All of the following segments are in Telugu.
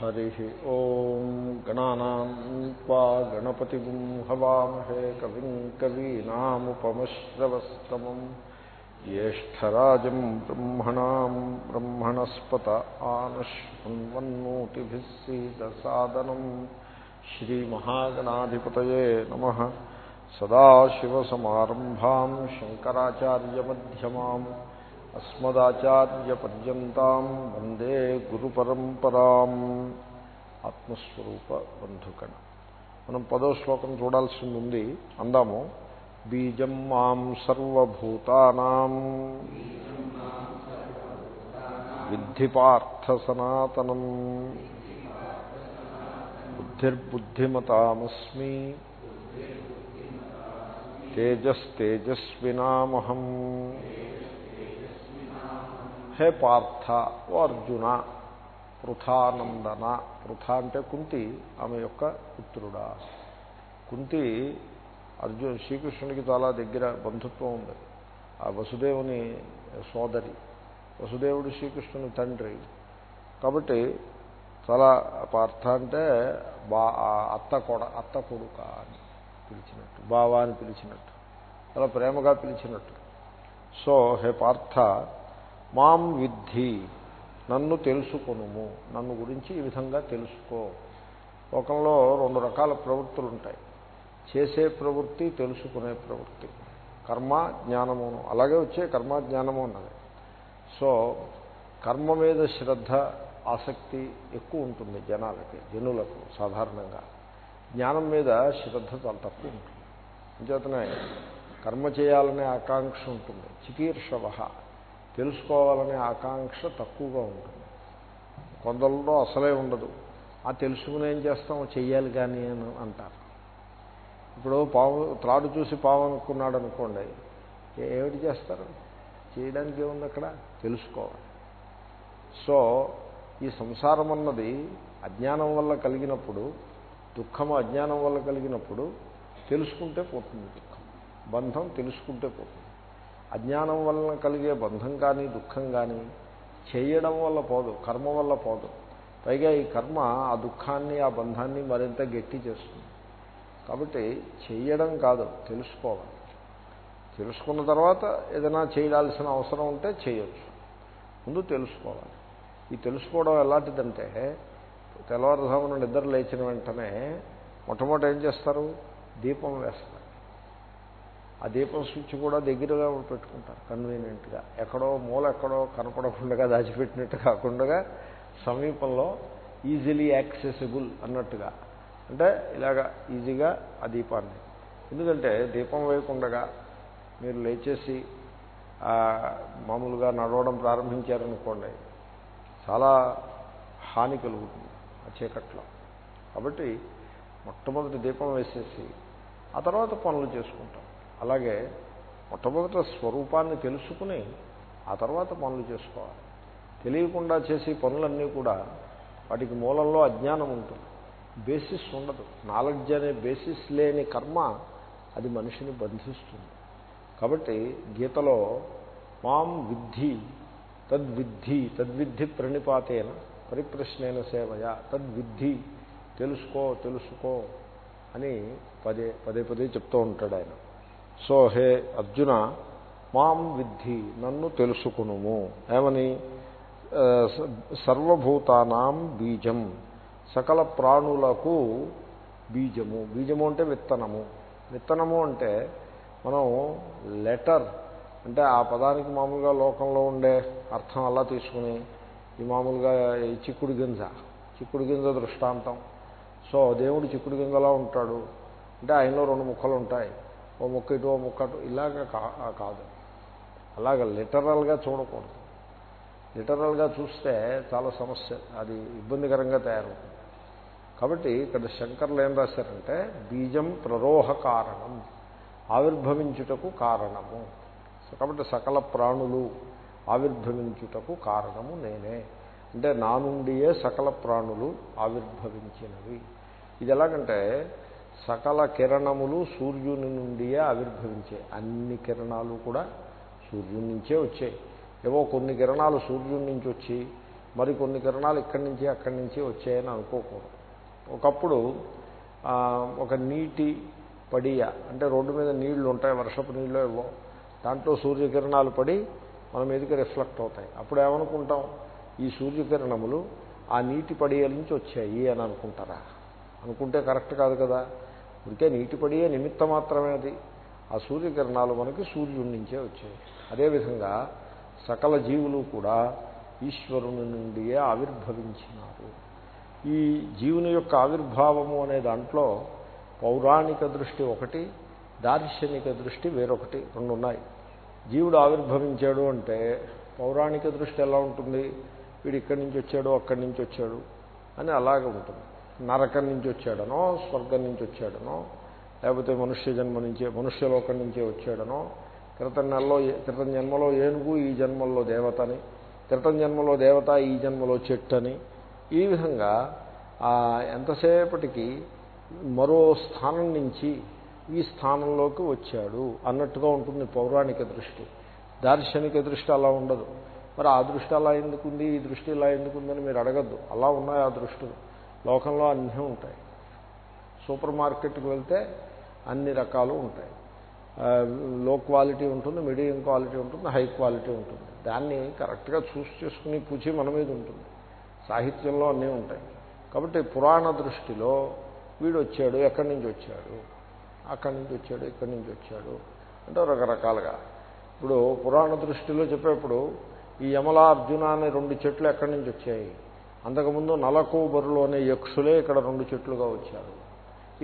हरिः ॐ गणानाम् त्वा गणपतिगुं हवामहे कविम् कवीनामुपमश्रवस्तमम् ज्येष्ठराजम् ब्रह्मणाम् ब्रह्मणस्पत आनश्वन्वन्नोतिभिः सीदसादनम् श्रीमहागणाधिपतये नमः सदाशिवसमारम्भाम् शङ्कराचार्यमध्यमाम् అస్మదాచార్యపర్యంతం వందే గురు పరంపరాం ఆత్మస్వరూప బంధుకణ మనం పదో శ్లోకం చూడాల్సింది ఉంది అందాము బీజం మాం సర్వభూతానాం విద్ధి పార్థ సనాతనం బుద్ధిర్బుద్ధిమతామస్మి తేజస్తేజస్వినామహం హే పార్థ ఓ అర్జున పృథానందన పృథ అంటే కుంతి ఆమె యొక్క పుత్రుడా. కుంతి అర్జున్ శ్రీకృష్ణుడికి చాలా దగ్గర బంధుత్వం ఉంది. ఆ వసుదేవుని సోదరి. వసుదేవుడు శ్రీకృష్ణుని తండ్రి. కాబట్టి చాలా పార్థ అంటే బా అత్త కొడ అత్త కొడుక అని పిలిచినట్టు బావా అని పిలిచినట్టు. చాలా ప్రేమగా పిలిచినట్టు. సో హే పార్థ మాం విద్ధి. నన్ను తెలుసుకొనుము. నన్ను గురించి ఈ విధంగా తెలుసుకో. లోకంలో రెండు రకాల ప్రవృత్తులు ఉంటాయి చేసే ప్రవృత్తి తెలుసుకునే ప్రవృత్తి. కర్మ జ్ఞానమును. అలాగే వచ్చే కర్మ జ్ఞానము ఉన్నది సో కర్మ మీద శ్రద్ధ ఆసక్తి ఎక్కువ ఉంటుంది జనాలకి జనులకు సాధారణంగా. జ్ఞానం మీద శ్రద్ధ చాలా తక్కువ ఉంటుంది. అంచేతనే కర్మ చేయాలనే ఆకాంక్ష ఉంటుంది. చికీర్షవ తెలుసుకోవాలనే ఆకాంక్ష తక్కువగా ఉంటుంది. కొందరిలో అసలే ఉండదు. ఆ తెలుసుకుని ఏం చేస్తాం? చెయ్యాలి కానీ అని అంటారు. ఇప్పుడు పాము త్రాడు చూసి పాము అనుకున్నాడు అనుకోండి. ఏమిటి చేస్తారు? చేయడానికి ఏముంది అక్కడ? తెలుసుకోవాలి. సో ఈ సంసారం అన్నది అజ్ఞానం వల్ల కలిగినప్పుడు దుఃఖము అజ్ఞానం వల్ల కలిగినప్పుడు తెలుసుకుంటే పోతుంది దుఃఖం. బంధం తెలుసుకుంటే పోతుంది. అజ్ఞానం వలన కలిగే బంధం కానీ దుఃఖం కానీ చేయడం వల్ల పోదు కర్మ వల్ల పోదు. పైగా ఈ కర్మ ఆ దుఃఖాన్ని ఆ బంధాన్ని మరింత గట్టి చేస్తుంది. కాబట్టి చేయడం కాదు తెలుసుకోవాలి. తెలుసుకున్న తర్వాత ఏదైనా చేయాల్సిన అవసరం ఉంటే చేయొచ్చు. ముందు తెలుసుకోవాలి. ఈ తెలుసుకోవడం ఎలాంటిదంటే తెల్లవారుజామున నిద్ర లేచిన వెంటనే మొట్టమొదటి ఏం చేస్తారు? దీపం వేస్తారు. ఆ దీపం స్విచ్ కూడా దగ్గరగా పెట్టుకుంటారు కన్వీనియంట్గా. ఎక్కడో మూల ఎక్కడో కనపడకుండా దాచిపెట్టినట్టు కాకుండా సమీపంలో ఈజీలీ యాక్సెసిబుల్ అన్నట్టుగా. అంటే ఇలాగా ఈజీగా ఆ దీపాన్ని. ఎందుకంటే దీపం వేయకుండా మీరు లేచేసి మామూలుగా నడవడం ప్రారంభించారనుకోండి చాలా హాని కలుగుతుంది ఆ చీకట్లో. కాబట్టి మొట్టమొదటి దీపం వేసేసి ఆ తర్వాత పనులు చేసుకుంటాం. అలాగే మొట్టమొదట స్వరూపాన్ని తెలుసుకుని ఆ తర్వాత పనులు చేసుకోవాలి. తెలియకుండా చేసే పనులన్నీ కూడా వాటికి మూలంలో అజ్ఞానం ఉంటుంది. బేసిస్ ఉండదు. నాలెడ్జ్ అనే బేసిస్ లేని కర్మ అది మనిషిని బంధిస్తుంది. కాబట్టి గీతలో మాం విద్ధి తద్విద్ధి తద్విద్ధి ప్రణిపాతేన పరిప్రశ్నైన సేవయ తద్విద్ధి తెలుసుకో తెలుసుకో అని పదే పదే పదే చెప్తూ ఉంటాడు ఆయన. సో హే అర్జున మాం విద్ధి నన్ను తెలుసుకునుము. ఏమని? సర్వభూతానాం బీజం. సకల ప్రాణులకు బీజము. బీజము అంటే విత్తనము. విత్తనము అంటే మనం లెటర్ అంటే ఆ పదానికి మామూలుగా లోకంలో ఉండే అర్థం అలా తీసుకుని ఈ మామూలుగా ఈ చిక్కుడు గింజ చిక్కుడు గింజ దృష్టాంతం. సో దేవుడు చిక్కుడు గింజలా ఉంటాడు. అంటే ఆయనలో రెండు ముక్కలు ఉంటాయి. ఓ ముక్క ఇటు ఓ ముక్క అటు. ఇలాగ కాదు. అలాగ లిటరల్గా చూడకూడదు. లిటరల్గా చూస్తే చాలా సమస్య. అది ఇబ్బందికరంగా తయారవుతుంది. కాబట్టి ఇక్కడ శంకర్లు ఏం రాశారంటే బీజం ప్రరోహ కారణం ఆవిర్భవించుటకు కారణము. కాబట్టి సకల ప్రాణులు ఆవిర్భవించుటకు కారణము నేనే. అంటే నా నుండియే సకల ప్రాణులు ఆవిర్భవించినవి. ఇది ఎలాగంటే సకల కిరణములు సూర్యుని నుండియే ఆవిర్భవించాయి. అన్ని కిరణాలు కూడా సూర్యుని నుంచే వచ్చాయి. ఏవో కొన్ని కిరణాలు సూర్యుడి నుంచి వచ్చి మరికొన్ని కిరణాలు ఇక్కడి నుంచి అక్కడి నుంచి వచ్చాయని అనుకోకూడదు. ఒకప్పుడు ఒక నీటి పడియ అంటే రోడ్డు మీద నీళ్ళు ఉంటాయి వర్షపు నీళ్ళు ఏవో దాంట్లో సూర్యకిరణాలు పడి మన మీదకి రిఫ్లెక్ట్ అవుతాయి. అప్పుడు ఏమనుకుంటాం? ఈ సూర్యకిరణములు ఆ నీటి పడియ నుంచి వచ్చాయి అని అనుకుంటారా? అనుకుంటే కరెక్ట్ కాదు కదా. ఇంకే నీటి పడియే నిమిత్త మాత్రమే అది. ఆ సూర్యకిరణాలు మనకి సూర్యుడి నుంచే వచ్చాయి. అదేవిధంగా సకల జీవులు కూడా ఈశ్వరుని నుండియే ఆవిర్భవించినారు. ఈ జీవుని యొక్క ఆవిర్భావము అనే దాంట్లో పౌరాణిక దృష్టి ఒకటి దార్శనిక దృష్టి వేరొకటి రెండు ఉన్నాయి. జీవుడు ఆవిర్భవించాడు అంటే పౌరాణిక దృష్టి ఎలా ఉంటుంది? వీడు ఇక్కడి నుంచి వచ్చాడు అక్కడి నుంచి వచ్చాడు అని అలాగే ఉంటుంది. నరకం నుంచి వచ్చాడనో స్వర్గం నుంచి వచ్చాడనో లేకపోతే మనుష్య జన్మ నుంచే మనుష్యలోకం నుంచే వచ్చాడనో క్రితం నెలలో క్రితం జన్మలో ఏనుగు ఈ జన్మల్లో దేవతని క్రితం జన్మలో దేవత ఈ జన్మలో చెట్టు అని ఈ విధంగా ఎంతసేపటికి మరో స్థానం నుంచి ఈ స్థానంలోకి వచ్చాడు అన్నట్టుగా ఉంటుంది పౌరాణిక దృష్టి. దార్శనిక దృష్టి అలా ఉండదు. మరి ఆ దృష్టి అలా ఎందుకుంది? ఈ దృష్టి ఇలా ఎందుకుందని మీరు అడగద్దు. అలా ఉన్నాయి ఆ దృష్టిలు. లోకంలో అన్నీ ఉంటాయి. సూపర్ మార్కెట్కి వెళ్తే అన్ని రకాలు ఉంటాయి. లో క్వాలిటీ ఉంటుంది మీడియం క్వాలిటీ ఉంటుంది హై క్వాలిటీ ఉంటుంది. దాన్ని కరెక్ట్గా చూస్ చేసుకుని పూచి మన మీద ఉంటుంది. సాహిత్యంలో అన్నీ ఉంటాయి. కాబట్టి పురాణ దృష్టిలో వీడు వచ్చాడు ఎక్కడి నుంచి వచ్చాడు? అక్కడి నుంచి వచ్చాడు ఇక్కడి నుంచి వచ్చాడు? అంటే రకరకాలుగా. ఇప్పుడు పురాణ దృష్టిలో చెప్పేప్పుడు ఈ యమల అర్జున అనే రెండు చెట్లు ఎక్కడి నుంచి వచ్చాయి? అంతకుముందు నలకోబరులు అనే యక్షులే ఇక్కడ రెండు చెట్లుగా వచ్చారు.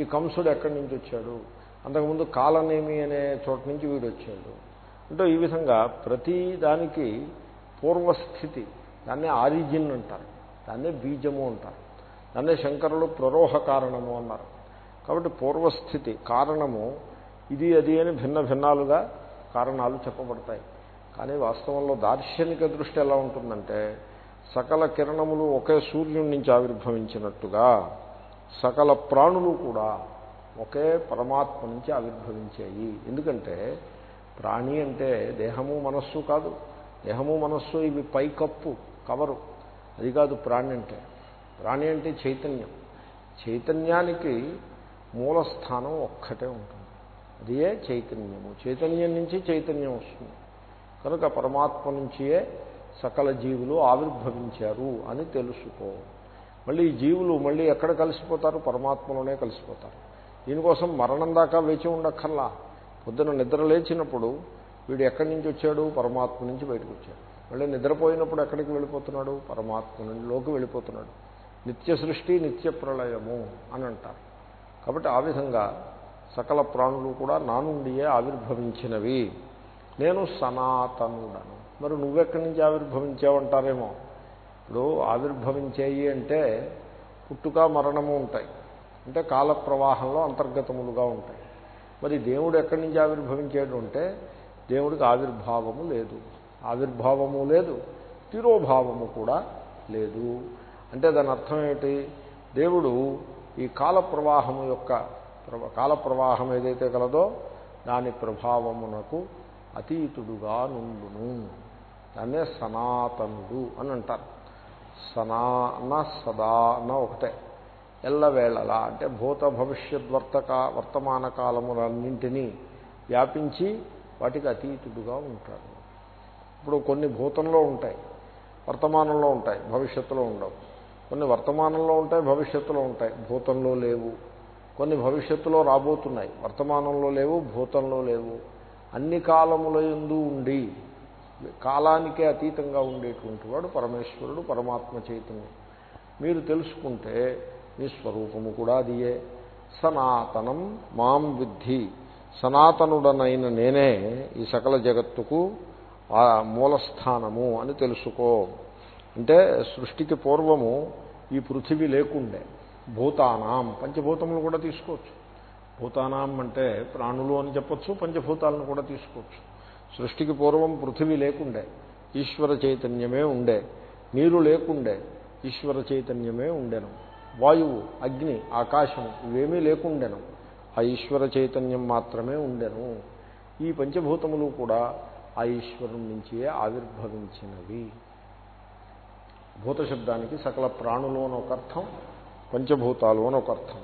ఈ కంసుడు ఎక్కడి నుంచి వచ్చాడు? అంతకుముందు కాలనేమి అనే చోట నుంచి వీడు వచ్చాడు. అంటే ఈ విధంగా ప్రతి దానికి పూర్వస్థితి దాన్నే ఆరిజిన్ అంటారు దాన్నే బీజము అంటారు దాన్నే శంకరులు ప్రరోహ కారణము అన్నారు. కాబట్టి పూర్వస్థితి కారణము ఇది అది అని భిన్న భిన్నాలుగా కారణాలు చెప్పబడతాయి. కానీ వాస్తవంలో దార్శనిక దృష్టి ఎలా ఉంటుందంటే సకల కిరణములు ఒకే సూర్యుడి నుంచి ఆవిర్భవించినట్టుగా సకల ప్రాణులు కూడా ఒకే పరమాత్మ నుంచి ఆవిర్భవించాయి. ఎందుకంటే ప్రాణి అంటే దేహము మనస్సు కాదు. దేహము మనస్సు ఇవి పైకప్పు కవరు. అది కాదు ప్రాణి అంటే. ప్రాణి అంటే చైతన్యం. చైతన్యానికి మూలస్థానం ఒక్కటే ఉంటుంది. అదియే చైతన్యము? చైతన్యం నుంచి చైతన్యం వస్తుంది. కనుక పరమాత్మ నుంచియే సకల జీవులు ఆవిర్భవించారు అని తెలుసుకో. మళ్ళీ ఈ జీవులు మళ్ళీ ఎక్కడ కలిసిపోతారు? పరమాత్మలోనే కలిసిపోతారు. దీనికోసం మరణం దాకా వేచి ఉండక్కర్లా. పొద్దున నిద్ర లేచినప్పుడు వీడు ఎక్కడి నుంచి వచ్చాడు? పరమాత్మ నుంచి బయటకు వచ్చాడు. మళ్ళీ నిద్రపోయినప్పుడు ఎక్కడికి వెళ్ళిపోతున్నాడు? పరమాత్మ నుండిలోకి వెళ్ళిపోతున్నాడు. నిత్య సృష్టి నిత్య ప్రళయము అని అంటారు. కాబట్టి ఆ విధంగా సకల ప్రాణులు కూడా నా నుండియే ఆవిర్భవించినవి. నేను సనాతనుడను. మరి నువ్వెక్కడి నుంచి ఆవిర్భవించావంటారేమో? ఇప్పుడు ఆవిర్భవించేయి అంటే పుట్టుక మరణము ఉంటాయి. అంటే కాల ప్రవాహంలో అంతర్గతములుగా ఉంటాయి. మరి దేవుడు ఎక్కడి నుంచి ఆవిర్భవించాడు అంటే దేవుడికి ఆవిర్భావము లేదు. ఆవిర్భావము లేదు తిరోభావము కూడా లేదు. అంటే దాని అర్థం ఏమిటి? దేవుడు ఈ కాల ప్రవాహము యొక్క కాల ప్రవాహం ఏదైతే కలదో దాని ప్రభావమునకు అతీతుడుగా నుండును. దాన్నే సనాతనుడు అని అంటారు. సనాన సదాన ఒకటే. ఎల్లవేళలా అంటే భూత భవిష్యద్వర్తక వర్తమాన కాలములన్నింటినీ వ్యాపించి వాటికి అతీతుడుగా ఉంటాడు. ఇప్పుడు కొన్ని భూతంలో ఉంటాయి వర్తమానంలో ఉంటాయి భవిష్యత్తులో ఉండవు. కొన్ని వర్తమానంలో ఉంటాయి భవిష్యత్తులో ఉంటాయి భూతంలో లేవు. కొన్ని భవిష్యత్తులో రాబోతున్నాయి వర్తమానంలో లేవు భూతంలో లేవు. అన్ని కాలముల ఎందు ఉండి కాలానికే అతీతంగా ఉండేటువంటి వాడు పరమేశ్వరుడు పరమాత్మ చైతన్యం. మీరు తెలుసుకుంటే మీ స్వరూపము కూడా అదియే. సనాతనం మాం విద్ధి. సనాతనుడనైన నేనే ఈ సకల జగత్తుకు మూలస్థానము అని తెలుసుకో. అంటే సృష్టికి పూర్వము ఈ పృథివీ లేకుండే. భూతానాం పంచభూతములు కూడా తీసుకోవచ్చు. భూతానాం అంటే ప్రాణులు అని చెప్పచ్చు పంచభూతాలను కూడా తీసుకోవచ్చు. సృష్టికి పూర్వం పృథివీ లేకుండే ఈశ్వర చైతన్యమే ఉండే నీరు లేకుండే ఈశ్వర చైతన్యమే ఉండెను. వాయువు అగ్ని ఆకాశము ఇవేమీ లేకుండెను. ఆ ఈశ్వర చైతన్యం మాత్రమే ఉండెను. ఈ పంచభూతములు కూడా ఆ ఈశ్వరం నుంచియే ఆవిర్భవించినవి. భూత శబ్దానికి సకల ప్రాణులు అని ఒక అర్థం పంచభూతాలు అని ఒక అర్థం.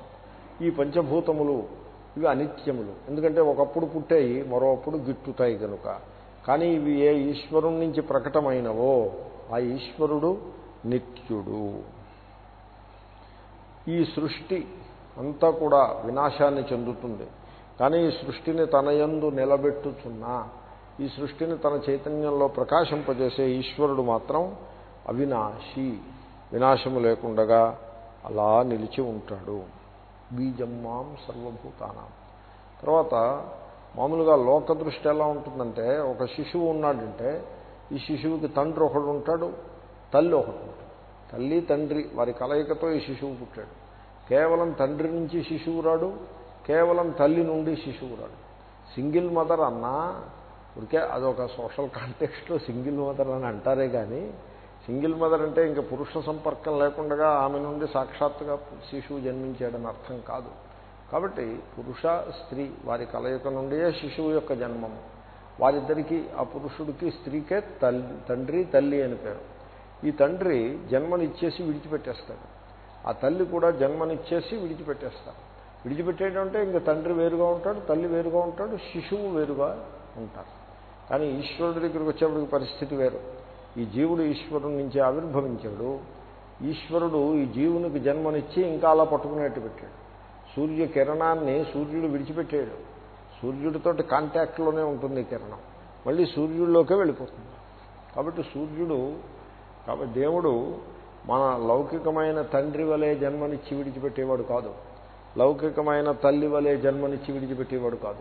ఈ పంచభూతములు ఇవి అనిత్యములు. ఎందుకంటే ఒకప్పుడు పుట్టేయి మరోప్పుడు గిట్టుతాయి కనుక కానీ ఇవి ఏ ఈశ్వరుడి నుంచి ప్రకటమైనవో ఆ ఈశ్వరుడు నిత్యుడు. ఈ సృష్టి అంతా కూడా వినాశాన్ని చెందుతుంది. కానీ ఈ సృష్టిని తనయందు నిలబెట్టుచున్నా ఈ సృష్టిని తన చైతన్యంలో ప్రకాశింపజేసే ఈశ్వరుడు మాత్రం అవినాశి. వినాశము లేకుండగా అలా నిలిచి ఉంటాడు. బీజం మాం సర్వభూతానం. తర్వాత మామూలుగా లోక దృష్టి ఎలా ఉంటుందంటే ఒక శిశువు ఉన్నాడంటే ఈ శిశువుకి తండ్రి ఒకడు ఉంటాడు తల్లి ఒకటి ఉంటాడు తల్లి తండ్రి వారి కలయికతో ఈ శిశువు పుట్టాడు. కేవలం తండ్రి నుంచి శిశువు రాడు కేవలం తల్లి నుండి శిశువు రాడు. సింగిల్ మదర్ అన్నా ఉడికే అదొక సోషల్ కాంటెక్స్ట్లో సింగిల్ మదర్ అని అంటారే కానీ సింగిల్ మదర్ అంటే ఇంకా పురుష సంపర్కం లేకుండా ఆమె నుండి సాక్షాత్తుగా శిశువు జన్మించాడని అర్థం కాదు. కాబట్టి పురుష స్త్రీ వారి కలయిక నుండియే శిశువు యొక్క జన్మము వారిద్దరికీ ఆ పురుషుడికి స్త్రీకే తల్లి తండ్రి తల్లి అని పేరు. ఈ తండ్రి జన్మనిచ్చేసి విడిచిపెట్టేస్తాడు. ఆ తల్లి కూడా జన్మనిచ్చేసి విడిచిపెట్టేస్తారు విడిచిపెట్టేయడం అంటే ఇంకా తండ్రి వేరుగా ఉంటాడు తల్లి వేరుగా ఉంటాడు శిశువు వేరుగా ఉంటారు. కానీ ఈశ్వరుడి దగ్గరికి వచ్చేప్పటికి పరిస్థితి వేరు. ఈ జీవుడు ఈశ్వరుడి నుంచి ఆవిర్భవించాడు. ఈశ్వరుడు ఈ జీవునికి జన్మనిచ్చి ఇంకా అలా పట్టుకునేట్టు పెట్టాడు. సూర్య కిరణాన్ని సూర్యుడు విడిచిపెట్టాడు. సూర్యుడితోటి కాంటాక్ట్లోనే ఉంటుంది కిరణం. మళ్ళీ సూర్యుడిలోకే వెళ్ళిపోతుంది. కాబట్టి సూర్యుడు కాబట్టి దేవుడు మన లౌకికమైన తండ్రి వలె జన్మనిచ్చి విడిచిపెట్టేవాడు కాదు. లౌకికమైన తల్లి వలె జన్మనిచ్చి విడిచిపెట్టేవాడు కాదు.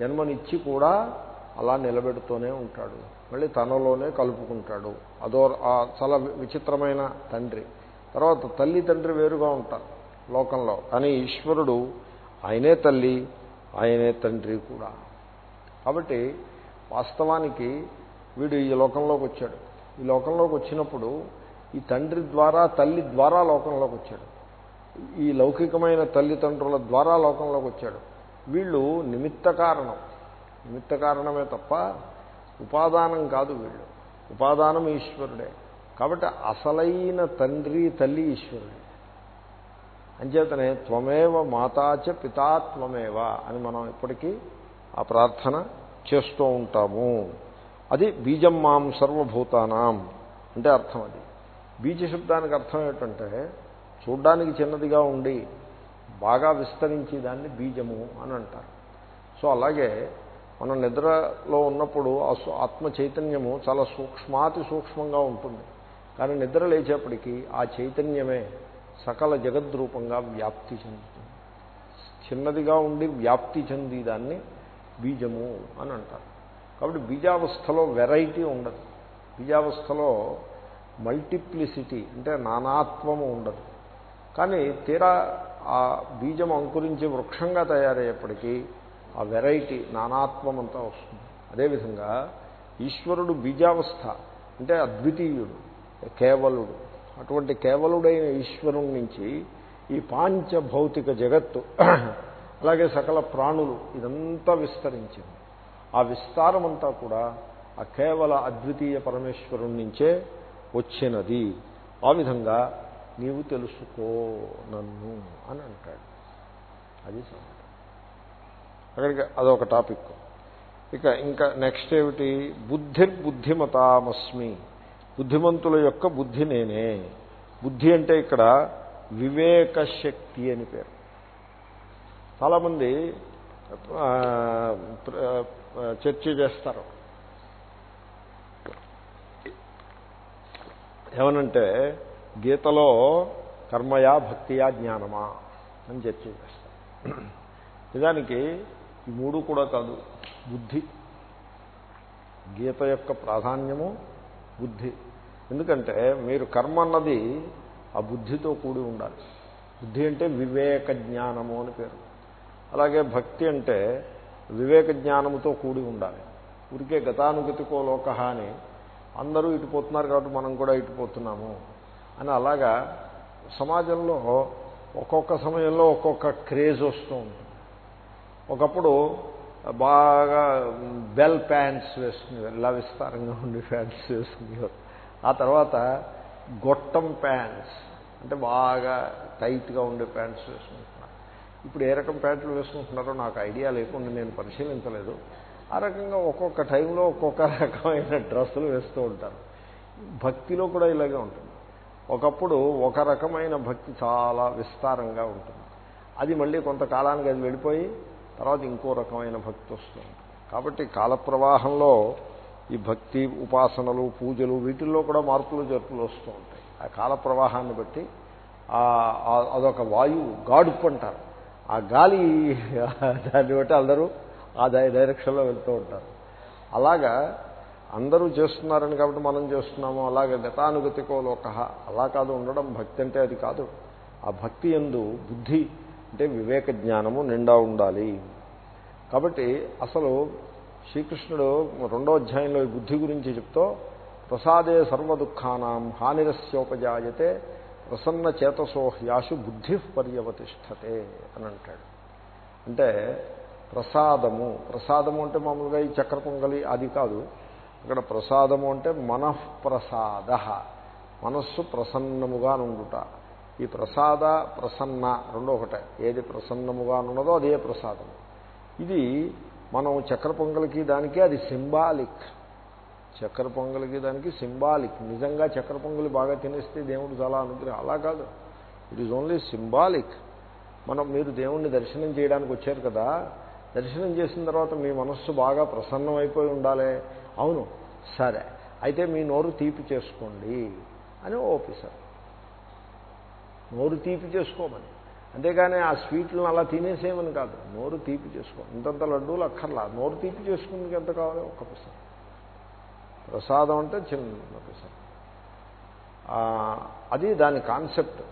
జన్మనిచ్చి కూడా అలా నిలబెడుతూనే ఉంటాడు. మళ్ళీ తనలోనే కలుపుకుంటాడు. అదో చాలా విచిత్రమైన తండ్రి. తర్వాత తల్లి తండ్రి వేరుగా ఉంటారు లోకంలో. కానీ ఈశ్వరుడు ఆయనే తల్లి ఆయనే తండ్రి కూడా. కాబట్టి వాస్తవానికి వీడు ఈ లోకంలోకి వచ్చాడు. ఈ లోకంలోకి వచ్చినప్పుడు ఈ తండ్రి ద్వారా తల్లి ద్వారా లోకంలోకి వచ్చాడు. ఈ లౌకికమైన తల్లిదండ్రుల ద్వారా లోకంలోకి వచ్చాడు. వీళ్ళు నిమిత్త కారణం. నిమిత్త కారణమే తప్ప ఉపాదానం కాదు వీళ్ళు. ఉపాదానం ఈశ్వరుడే. కాబట్టి అసలైన తండ్రి తల్లి ఈశ్వరుడే. అంచేతనే త్వమేవ మాతాచ పితా త్వమేవ అని మనం ఇప్పటికీ ఆ ప్రార్థన చేస్తూ ఉంటాము. అది బీజం మాం సర్వభూతానాం అంటే అర్థం అది. బీజ శబ్దానికి అర్థం ఏంటంటే చూడ్డానికి చిన్నదిగా ఉండి బాగా విస్తరించి దాన్ని బీజము అని అంటారు. సో అలాగే మనం నిద్రలో ఉన్నప్పుడు ఆత్మ చైతన్యము చాలా సూక్ష్మాతి సూక్ష్మంగా ఉంటుంది. కానీ నిద్ర లేచేప్పటికీ ఆ చైతన్యమే సకల జగద్రూపంగా వ్యాప్తి చెందుతుంది. చిన్నదిగా ఉండి వ్యాప్తి చెంది దాన్ని బీజము అని అంటారు. కాబట్టి బీజావస్థలో వెరైటీ ఉండదు. బీజావస్థలో మల్టిప్లిసిటీ అంటే నానాత్వము ఉండదు. కానీ తీరా ఆ బీజం అంకురించి వృక్షంగా తయారయ్యేప్పటికీ ఆ వెరైటీ నానాత్వం అంతా వస్తుంది. అదేవిధంగా ఈశ్వరుడు బీజావస్థ అంటే అద్వితీయుడు కేవలుడు. అటువంటి కేవలుడైన ఈశ్వరుడి నుంచి ఈ పాంచభౌతిక జగత్తు అలాగే సకల ప్రాణులు ఇదంతా విస్తరించింది. ఆ విస్తారమంతా కూడా ఆ కేవల అద్వితీయ పరమేశ్వరుడి నుంచే వచ్చినది. ఆ విధంగా నీవు తెలుసుకో నన్ను అని అంటాడు. అది అక్కడికి అదొక టాపిక్. ఇక ఇంకా నెక్స్ట్ ఏమిటి? బుద్ధిర్బుద్ధిమతామస్మి బుద్ధిమంతుల యొక్క బుద్ధి నేనే. బుద్ధి అంటే ఇక్కడ వివేక శక్తి అని పేరు. చాలామంది చర్చ చేస్తారు. ఏమనంటే గీతలో కర్మయా భక్తియా జ్ఞానమా అని చర్చ చేస్తారు. నిజానికి ఈ మూడు కూడా కాదు బుద్ధి. గీత యొక్క ప్రాధాన్యము బుద్ధి. ఎందుకంటే మీరు కర్మ అన్నది ఆ బుద్ధితో కూడి ఉండాలి. బుద్ధి అంటే వివేక జ్ఞానము అని పేరు. అలాగే భక్తి అంటే వివేక జ్ఞానముతో కూడి ఉండాలి. ఊరికే గతానుగతికో లోక అని అందరూ ఇటుపోతున్నారు కాబట్టి మనం కూడా ఇటుపోతున్నాము అని అలాగా సమాజంలో ఒక్కొక్క సమయంలో ఒక్కొక్క క్రేజ్ వస్తూ ఉంటుంది. ఒకప్పుడు బాగా బెల్ ప్యాంట్స్ వేసుకునేవారు ఇలా విస్తారంగా ఉండి ప్యాంట్స్ వేసుకునేవారు. ఆ తర్వాత గొట్టం ప్యాంట్స్ అంటే బాగా టైట్గా ఉండే ప్యాంట్స్ వేసుకుంటున్నారు. ఇప్పుడు ఏ రకం ప్యాంట్లు వేసుకుంటున్నారో నాకు ఐడియా లేకుండా నేను పరిశీలించలేదు. ఆ రకంగా ఒక్కొక్క టైంలో ఒక్కొక్క రకమైన డ్రెస్సులు వేస్తూ ఉంటారు. భక్తిలో కూడా ఇలాగే ఉంటుంది. ఒకప్పుడు ఒక రకమైన భక్తి చాలా విస్తారంగా ఉంటుంది. అది మళ్ళీ కొంతకాలానికి అది వెళ్ళిపోయి తర్వాత ఇంకో రకమైన భక్తి వస్తుంది. కాబట్టి కాలప్రవాహంలో ఈ భక్తి ఉపాసనలు పూజలు వీటిల్లో కూడా మార్పులు జరుపులు వస్తూ ఉంటాయి. ఆ కాల ప్రవాహాన్ని బట్టి అదొక వాయువు గాడుపు అంటారు. ఆ గాలి దాన్ని బట్టి అందరూ ఆ డైరెక్షన్లో వెళ్తూ ఉంటారు. అలాగా అందరూ చేస్తున్నారని కాబట్టి మనం చేస్తున్నాము. అలాగే గతానుగతికో లోక. అలా కాదు ఉండడం భక్తి అంటే అది కాదు. ఆ భక్తి ఎందు బుద్ధి అంటే వివేక జ్ఞానము నిండా ఉండాలి. కాబట్టి అసలు శ్రీకృష్ణుడు రెండో అధ్యాయంలో ఈ బుద్ధి గురించి చెప్తూ ప్రసాదే సర్వదుఃఖానాం హానిరస్యోపజాయతే ప్రసన్న చేతసో హ్యాసు బుద్ధి పర్యవతిష్టతే అని అంటాడు. అంటే ప్రసాదము ప్రసాదము అంటే మామూలుగా ఈ చక్ర పొంగలి అది కాదు. ఇక్కడ ప్రసాదము అంటే మనఃప్రసాద మనస్సు ప్రసన్నముగా నుండుట. ఈ ప్రసాద ప్రసన్న రెండో ఒకటే. ఏది ప్రసన్నముగా ఉన్నదో అదే ప్రసాదము. ఇది మనం చక్కెర పొంగలికి దానికి అది సింబాలిక్. చక్కెర పొంగలికి దానికి సింబాలిక్. నిజంగా చక్కెర పొంగలి బాగా తినేస్తే దేవుడు చాలా అనుగ్రహం. అలా కాదు. ఇట్ ఈజ్ ఓన్లీ సింబాలిక్ మనం మీరు దేవుణ్ణి దర్శనం చేయడానికి వచ్చారు కదా. దర్శనం చేసిన తర్వాత మీ మనస్సు బాగా ప్రసన్నమైపోయి ఉండాలి. అవును. సరే. అయితే మీ నోరు తీపి చేసుకోండి అని ఓపిసారు నోరు తీపి చేసుకోమని. అంతేగాని ఆ స్వీట్లను అలా తినేసేమని కాదు. నోరు తీపి చేసుకో. ఇంతంత లడ్డూలు అక్కర్లా నోరు తీపి చేసుకుందుకు ఎంత కావాలి? ఒక్క పిసర్. ప్రసాదం అంటే చిన్న పిసర్. అది దాని కాన్సెప్ట్.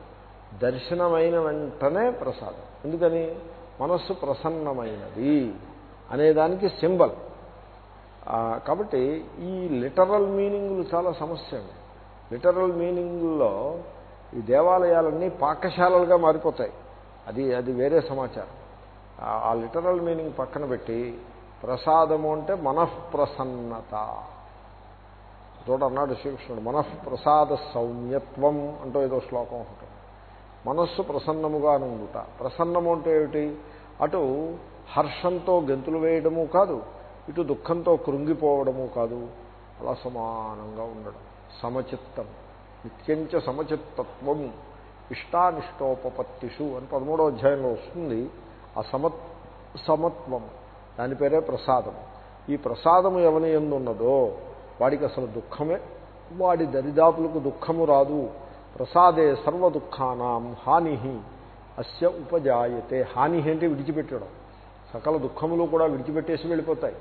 దర్శనమైన వెంటనే ప్రసాదం. ఎందుకని? మనస్సు ప్రసన్నమైనది అనేదానికి సింబల్. కాబట్టి ఈ లిటరల్ మీనింగ్లు చాలా సమస్య అండి. లిటరల్ మీనింగ్లో ఈ దేవాలయాలన్నీ పాకశాలలుగా మారిపోతాయి. అది అది వేరే సమాచారం. ఆ లిటరల్ మీనింగ్ పక్కన పెట్టి ప్రసాదము అంటే మనఃప్రసన్నత. చోట అన్నాడు శ్రీకృష్ణుడు మనఃప్రసాద సౌమ్యత్వం అంటూ ఏదో శ్లోకం ఒకటి. మనస్సు ప్రసన్నముగా నుండుట. ప్రసన్నము అంటే ఏమిటి? అటు హర్షంతో గెంతులు వేయడము కాదు ఇటు దుఃఖంతో కృంగిపోవడము కాదు. అలా సమానంగా ఉండడం. సమచిత్తం. నిత్యంచ సమచిత్తత్వం. ఇష్టానిష్టోపత్తిషు అని పదమూడో అధ్యాయంలో వస్తుంది. ఆ సమత్ సమత్వం దాని పేరే ప్రసాదం ఈ ప్రసాదము ఎవని ఎందున్నదో వాడికి అసలు దుఃఖమే? వాడి దరిదాపులకు దుఃఖము రాదు. ప్రసాదే సర్వ దుఃఖానాం హాని అస్య ఉపజాయతే. హాని అంటే విడిచిపెట్టడం. సకల దుఃఖములు కూడా విడిచిపెట్టేసి వెళ్ళిపోతాయి.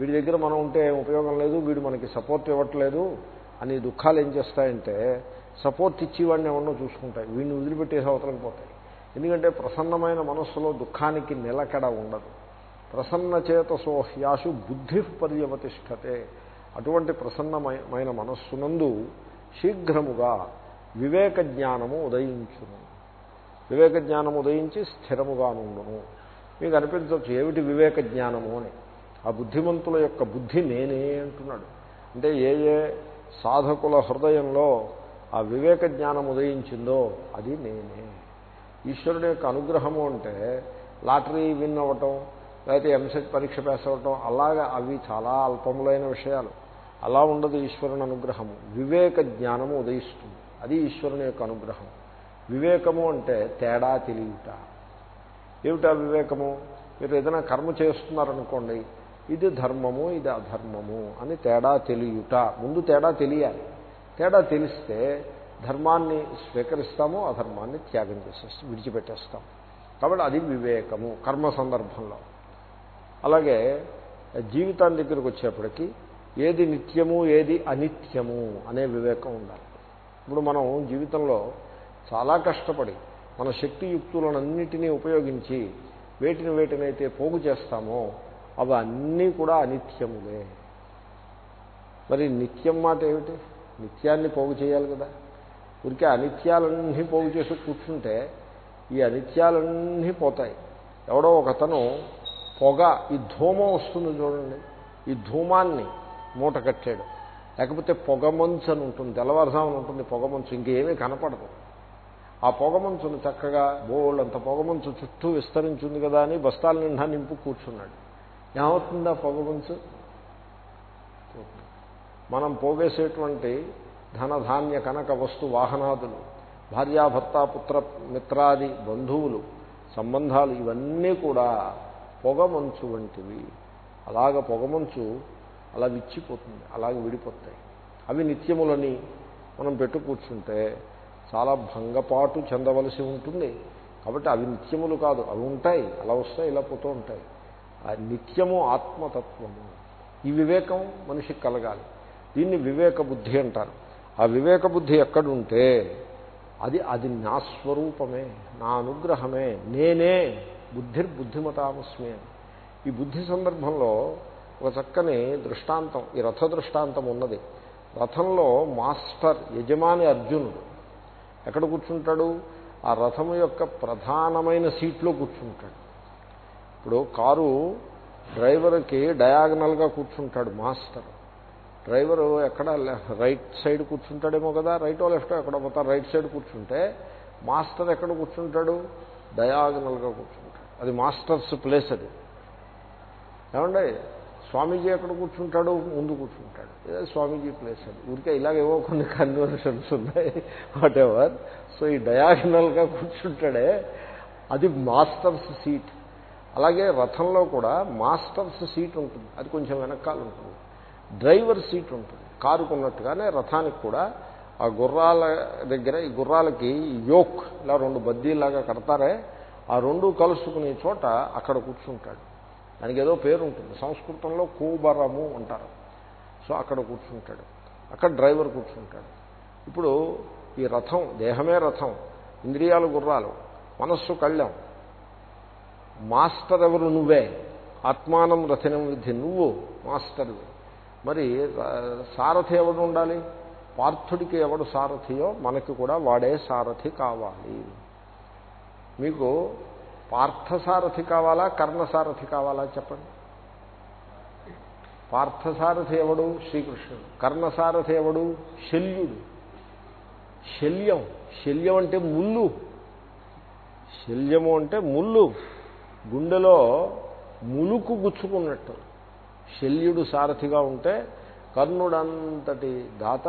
వీడి దగ్గర మనం ఉంటే ఉపయోగం లేదు వీడు మనకి సపోర్ట్ ఇవ్వట్లేదు అని దుఃఖాలు ఏం చేస్తాయంటే సపోర్ట్ ఇచ్చేవాడిని ఎవరినో చూసుకుంటాయి. వీడిని వదిలిపెట్టేసి అవతలకి పోతాయి. ఎందుకంటే ప్రసన్నమైన మనస్సులో దుఃఖానికి నిలకడ ఉండదు. ప్రసన్న చేత సోహ్యాసు బుద్ధి పర్యవతిష్టతే అటువంటి ప్రసన్నమైన మనస్సునందు శీఘ్రముగా వివేక జ్ఞానము ఉదయించును. వివేక జ్ఞానము ఉదయించి స్థిరముగా నుండును. మీకు అనిపించవచ్చు ఏమిటి వివేక జ్ఞానము అని? ఆ బుద్ధిమంతుల యొక్క బుద్ధి నేనే అంటున్నాడు. అంటే ఏ ఏ సాధకుల హృదయంలో ఆ వివేక జ్ఞానం ఉదయించిందో అది నేనే. ఈశ్వరుడు యొక్క అనుగ్రహము అంటే లాటరీ విన్ అవ్వటం లేకపోతే ఎంసెట్ పరీక్ష పాస్ అవ్వటం అలాగా అవి చాలా అల్పములైన విషయాలు. అలా ఉండదు ఈశ్వరుని అనుగ్రహము. వివేక జ్ఞానము ఉదయిస్తుంది. అది ఈశ్వరుని యొక్క అనుగ్రహం. వివేకము అంటే తేడా తెలియట. ఏమిటా వివేకము? మీరు ఏదైనా కర్మ చేస్తున్నారనుకోండి ఇది ధర్మము ఇది అధర్మము అని తేడా తెలియట. ముందు తేడా తెలియాలి. తేడా తెలిస్తే ధర్మాన్ని స్వీకరిస్తాము అధర్మాన్ని త్యాగం చేసేస్తాం విడిచిపెట్టేస్తాం. కాబట్టి అది వివేకము కర్మ సందర్భంలో. అలాగే జీవితాన్ని దగ్గరకు వచ్చేప్పటికీ ఏది నిత్యము ఏది అనిత్యము అనే వివేకం ఉండాలి. ఇప్పుడు మనం జీవితంలో చాలా కష్టపడి మన శక్తియుక్తులనన్నిటినీ ఉపయోగించి వేటిని వేటినైతే పోగు చేస్తామో అవి అన్నీ కూడా అనిత్యములే. మరి నిత్యం మాట ఏమిటి? నిత్యాన్ని పోగు చేయాలి కదా. ఊరికే అనిత్యాలన్నీ పోగు చేసి కూర్చుంటే ఈ అనిత్యాలన్నీ పోతాయి. ఎవడో ఒకతను పొగ ఈ ధూమం వస్తుంది చూడండి. ఈ ధూమాన్ని మూట కట్టాడు. లేకపోతే పొగమంచు అని ఉంటుంది తెల్లవారుజామున ఉంటుంది పొగమంచు ఇంకేమీ కనపడదు. ఆ పొగమంచును చక్కగా బోళ్ళంత పొగమంచు చుట్టూ విస్తరించింది కదా అని బస్తాల నిండా నింపు కూర్చున్నాడు. ఏమవుతుంది ఆ పొగమంచు మనం పోగేసేటువంటి ధనధాన్య కనక వస్తు వాహనాదులు భార్యాభర్త పుత్ర మిత్రాది బంధువులు సంబంధాలు ఇవన్నీ కూడా పొగమంచు వంటివి. అలాగ పొగమంచు అలా విచ్చిపోతుంది అలాగ విడిపోతాయి. అవి నిత్యములని మనం పెట్టు కూర్చుంటే చాలా భంగపాటు చెందవలసి ఉంటుంది. కాబట్టి అవి నిత్యములు కాదు అవి ఉంటాయి అలా వస్తాయి ఇలా పోతూ ఉంటాయి. నిత్యము ఆత్మతత్వము ఈ వివేకం మనిషికి కలగాలి. దీన్ని వివేక బుద్ధి అంటారు. ఆ వివేక బుద్ధి ఎక్కడుంటే అది అది నా స్వరూపమే నా అనుగ్రహమే నేనే బుద్ధిర్బుద్ధిమతామస్మి అని. ఈ బుద్ధి సందర్భంలో ఒక చక్కని దృష్టాంతం ఈ రథ దృష్టాంతం ఉన్నది. రథంలో మాస్టర్ యజమాని అర్జునుడు ఎక్కడ కూర్చుంటాడు? ఆ రథము యొక్క ప్రధానమైన సీట్లో కూర్చుంటాడు. ఇప్పుడు కారు డ్రైవర్కి డయాగనల్గా కూర్చుంటాడు మాస్టర్. డ్రైవరు ఎక్కడ రైట్ సైడ్ కూర్చుంటాడేమో కదా రైటో లెఫ్టో ఎక్కడ మొత్తం రైట్ సైడ్ కూర్చుంటే మాస్టర్ ఎక్కడ కూర్చుంటాడు? డయాగనల్గా కూర్చుంటాడు. అది మాస్టర్స్ ప్లేస్ అది. ఏమండి? స్వామీజీ ఎక్కడ కూర్చుంటాడు? ముందు కూర్చుంటాడు. ఇదే స్వామీజీ ప్లేస్ అది. ఊరికే ఇలాగేవో కొన్ని కన్వర్షన్స్ ఉన్నాయి. వాట్ ఎవర్ సో ఈ డయాగనల్గా కూర్చుంటాడే అది మాస్టర్స్ సీట్. అలాగే రథంలో కూడా మాస్టర్స్ సీట్ ఉంటుంది. అది కొంచెం వెనకాల ఉంటుంది. డ్రైవర్ సీట్ ఉంటుంది. కారుకు ఉన్నట్టుగానే రథానికి కూడా ఆ గుర్రాల దగ్గర ఈ గుర్రాలకి యోక్ ఇలా రెండు బద్దీలాగా కడతారే ఆ రెండు కలుసుకునే చోట అక్కడ కూర్చుంటాడు. దానికి ఏదో పేరు ఉంటుంది. సంస్కృతంలో కూబరము అంటారు. సో అక్కడ కూర్చుంటాడు. అక్కడ డ్రైవర్ కూర్చుంటాడు. ఇప్పుడు ఈ రథం దేహమే రథం ఇంద్రియాలు గుర్రాలు మనస్సు కళ్ళం. మాస్టర్ ఎవరు నువ్వే? ఆత్మానం రథనం విధి నువ్వు మాస్టర్వి. మరి సారథి ఎవడు ఉండాలి? పార్థుడికి ఎవడు సారథియో మనకి కూడా వాడే సారథి కావాలి. మీకు పార్థసారథి కావాలా కర్ణసారథి కావాలా చెప్పండి? పార్థసారథి ఎవడు? శ్రీకృష్ణుడు. కర్ణసారథి ఎవడు? శల్యుడు. శల్యం. శల్యం అంటే ముళ్ళు. శల్యము అంటే ముళ్ళు. గుండెలో ములుకు గుచ్చుకున్నట్టు. శల్యుడు సారథిగా ఉంటే కర్ణుడంతటి దాత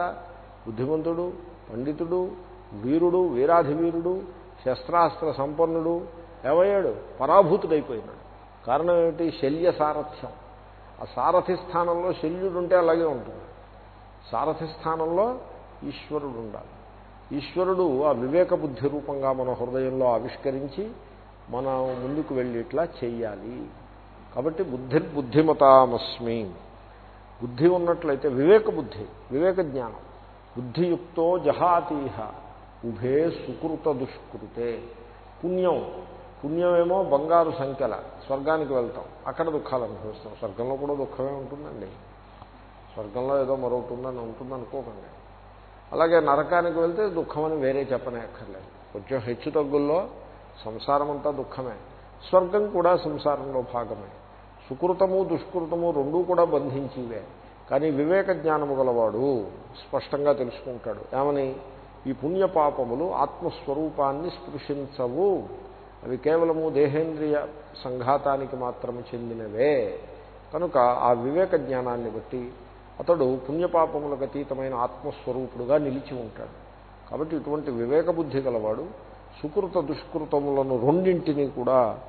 బుద్ధిమంతుడు పండితుడు వీరుడు వీరాధి వీరుడు శస్త్రాస్త్ర సంపన్నుడు ఏమయ్యాడు పరాభూతుడైపోయినాడు. కారణం ఏమిటి? శల్య సారథ్యం. ఆ సారథి స్థానంలో శల్యుడు ఉంటే అలాగే ఉంటుంది. సారథి స్థానంలో ఈశ్వరుడు ఉండాలి ఈశ్వరుడు ఆ వివేక బుద్ధి రూపంగా మన హృదయంలో ఆవిష్కరించి మనం ముందుకు వెళ్ళేట్లా చెయ్యాలి. కాబట్టి బుద్ధిర్బుద్ధిమతామస్మి బుద్ధి ఉన్నట్లయితే వివేక బుద్ధి వివేక జ్ఞానం. బుద్ధియుక్తో జహాతీహ ఉభే సుకృత దుష్కృతే. పుణ్యం పుణ్యమేమో బంగారు సంఖ్యల స్వర్గానికి వెళ్తాం. అక్కడ దుఃఖాలు అనుభవిస్తాం. స్వర్గంలో కూడా దుఃఖమే ఉంటుందండి. స్వర్గంలో ఏదో మరొకటి ఉందని ఉంటుంది అనుకోకండి అలాగే నరకానికి వెళ్తే దుఃఖమని వేరే చెప్పనే అక్కర్లేదు కొంచెం హెచ్చు తగ్గుల్లో సంసారం అంతా దుఃఖమే. స్వర్గం కూడా సంసారంలో భాగమే. సుకృతము దుష్కృతము రెండూ కూడా బంధించివే. కానీ వివేక జ్ఞానము గలవాడు స్పష్టంగా తెలుసుకుంటాడు. ఏమని? ఈ పుణ్యపాపములు ఆత్మస్వరూపాన్ని స్పృశించవు. అవి కేవలము దేహేంద్రియ సంఘాతానికి మాత్రము చెందినవే. కనుక ఆ వివేక జ్ఞానాన్ని బట్టి అతడు పుణ్యపాపములకు అతీతమైన ఆత్మస్వరూపుడుగా నిలిచి ఉంటాడు. కాబట్టి ఇటువంటి వివేక బుద్ధి గలవాడు సుకృత దుష్కృతములను రెండింటినీ కూడా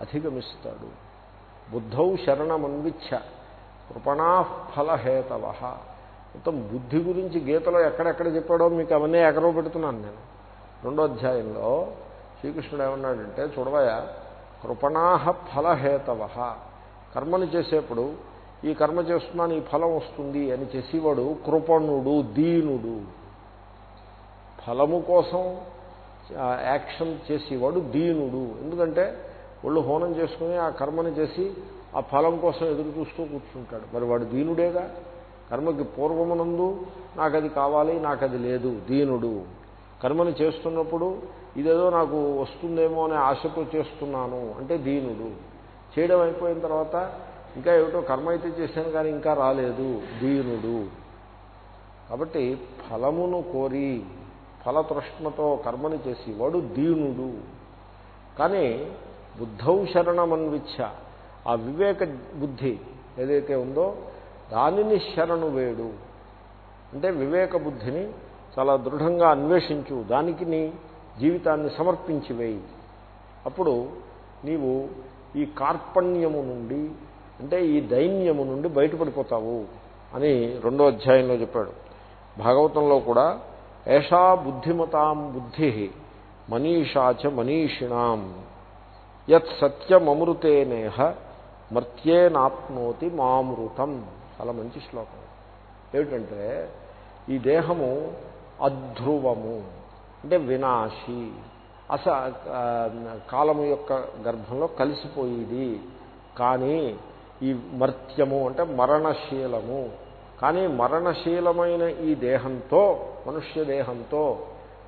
అధిగమిస్తాడు. బుద్ధౌ శరణమన్విచ్ఛ కృపణాఫలహేతవ మొత్తం బుద్ధి గురించి గీతలో ఎక్కడెక్కడ చెప్పాడో మీకు అవన్నీ ఎగరవ పెడుతున్నాను నేను. రెండో అధ్యాయంలో శ్రీకృష్ణుడు ఏమన్నాడంటే చూడవయ కృపణాహ ఫలహేతవ. కర్మను చేసేప్పుడు ఈ కర్మ చేస్తున్నాను ఈ ఫలం వస్తుంది అని చేసేవాడు కృపణుడు దీనుడు. ఫలము కోసం యాక్షన్ చేసేవాడు దీనుడు. ఎందుకంటే ఒళ్ళు హోనం చేసుకుని ఆ కర్మను చేసి ఆ ఫలం కోసం ఎదురు చూస్తూ కూర్చుంటాడు. మరి వాడు దీనుడేగా? కర్మకి పూర్వమునందు నాకు అది కావాలి నాకు అది లేదు దీనుడు. కర్మను చేస్తున్నప్పుడు ఇదేదో నాకు వస్తుందేమో అనే ఆశతో చేస్తున్నాను అంటే దీనుడు. చేయడం అయిపోయిన తర్వాత ఇంకా ఏమిటో కర్మ అయితే చేశాను కానీ ఇంకా రాలేదు దీనుడు. కాబట్టి ఫలమును కోరి ఫలతృష్ణతో కర్మని చేసి వాడు దీనుడు. కానీ బుద్ధౌ శరణమన్విచ్ఛ. ఆ వివేక బుద్ధి ఏదైతే ఉందో దానిని శరణు వేడు. అంటే వివేక బుద్ధిని చాలా దృఢంగా అన్వేషించు. దానికి నీ జీవితాన్ని సమర్పించి వేయి. అప్పుడు నీవు ఈ కార్పణ్యము నుండి అంటే ఈ దైన్యము నుండి బయటపడిపోతావు అని రెండో అధ్యాయంలో చెప్పాడు. భాగవతంలో కూడా ఏషా బుద్ధిమతాం బుద్ధి మనీషాచ మనీషిణాం. యత్ సత్యమమృతేనేహ మర్త్యేనాప్నోతి మామృతం. చాలా మంచి శ్లోకం. ఏమిటంటే ఈ దేహము అధ్రువము అంటే వినాశి అస కాలము యొక్క గర్భంలో కలిసిపోయేది. కానీ ఈ మర్త్యము అంటే మరణశీలము. కానీ మరణశీలమైన ఈ దేహంతో మనుష్య దేహంతో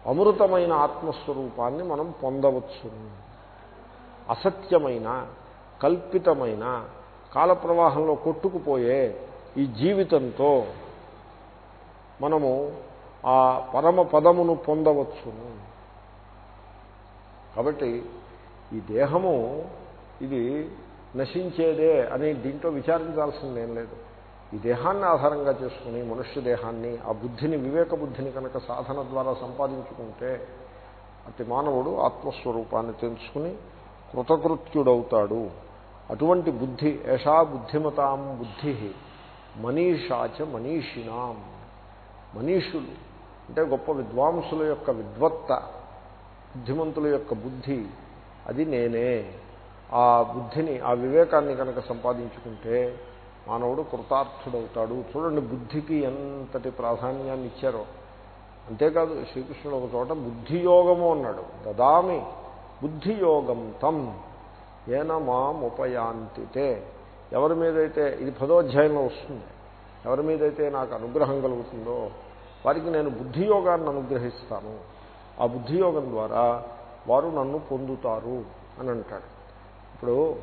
అమృతమైన ఆత్మస్వరూపాన్ని మనం పొందవచ్చు అసత్యమైన కల్పితమైన కాలప్రవాహంలో కొట్టుకుపోయే ఈ జీవితంతో మనము ఆ పరమ పదమును పొందవచ్చును. కాబట్టి ఈ దేహము ఇది నశించేదే అని దీంట్లో విచారించాల్సిందేం లేదు. ఈ దేహాన్ని ఆధారంగా చేసుకుని మనుష్య దేహాన్ని ఆ బుద్ధిని వివేక బుద్ధిని కనుక సాధన ద్వారా సంపాదించుకుంటే అతి మానవుడు ఆత్మస్వరూపాన్ని తెలుసుకుని కృతకృత్యుడవుతాడు. అటువంటి బుద్ధి ఏషా బుద్ధిమతాం బుద్ధి మనీషాచ మనీషినాం. మనీషులు అంటే గొప్ప విద్వాంసుల యొక్క విద్వత్త బుద్ధిమంతుల యొక్క బుద్ధి అది నేనే. ఆ బుద్ధిని ఆ వివేకాన్ని కనుక సంపాదించుకుంటే మానవుడు కృతార్థుడవుతాడు. చూడండి బుద్ధికి ఎంతటి ప్రాధాన్యాన్ని ఇచ్చారో. అంతేకాదు శ్రీకృష్ణుడు ఒక చోట బుద్ధియోగము అన్నాడు. దదామి బుద్ధియోగం తం ఏన మాముపయాంతితే. ఎవరి మీదైతే ఇది పదోధ్యాయంలో వస్తుంది. ఎవరి మీదైతే నాకు అనుగ్రహం కలుగుతుందో వారికి నేను బుద్ధియోగాన్ని అనుగ్రహిస్తాను. ఆ బుద్ధియోగం ద్వారా వారు నన్ను పొందుతారు అని అంటాడు. ఇప్పుడు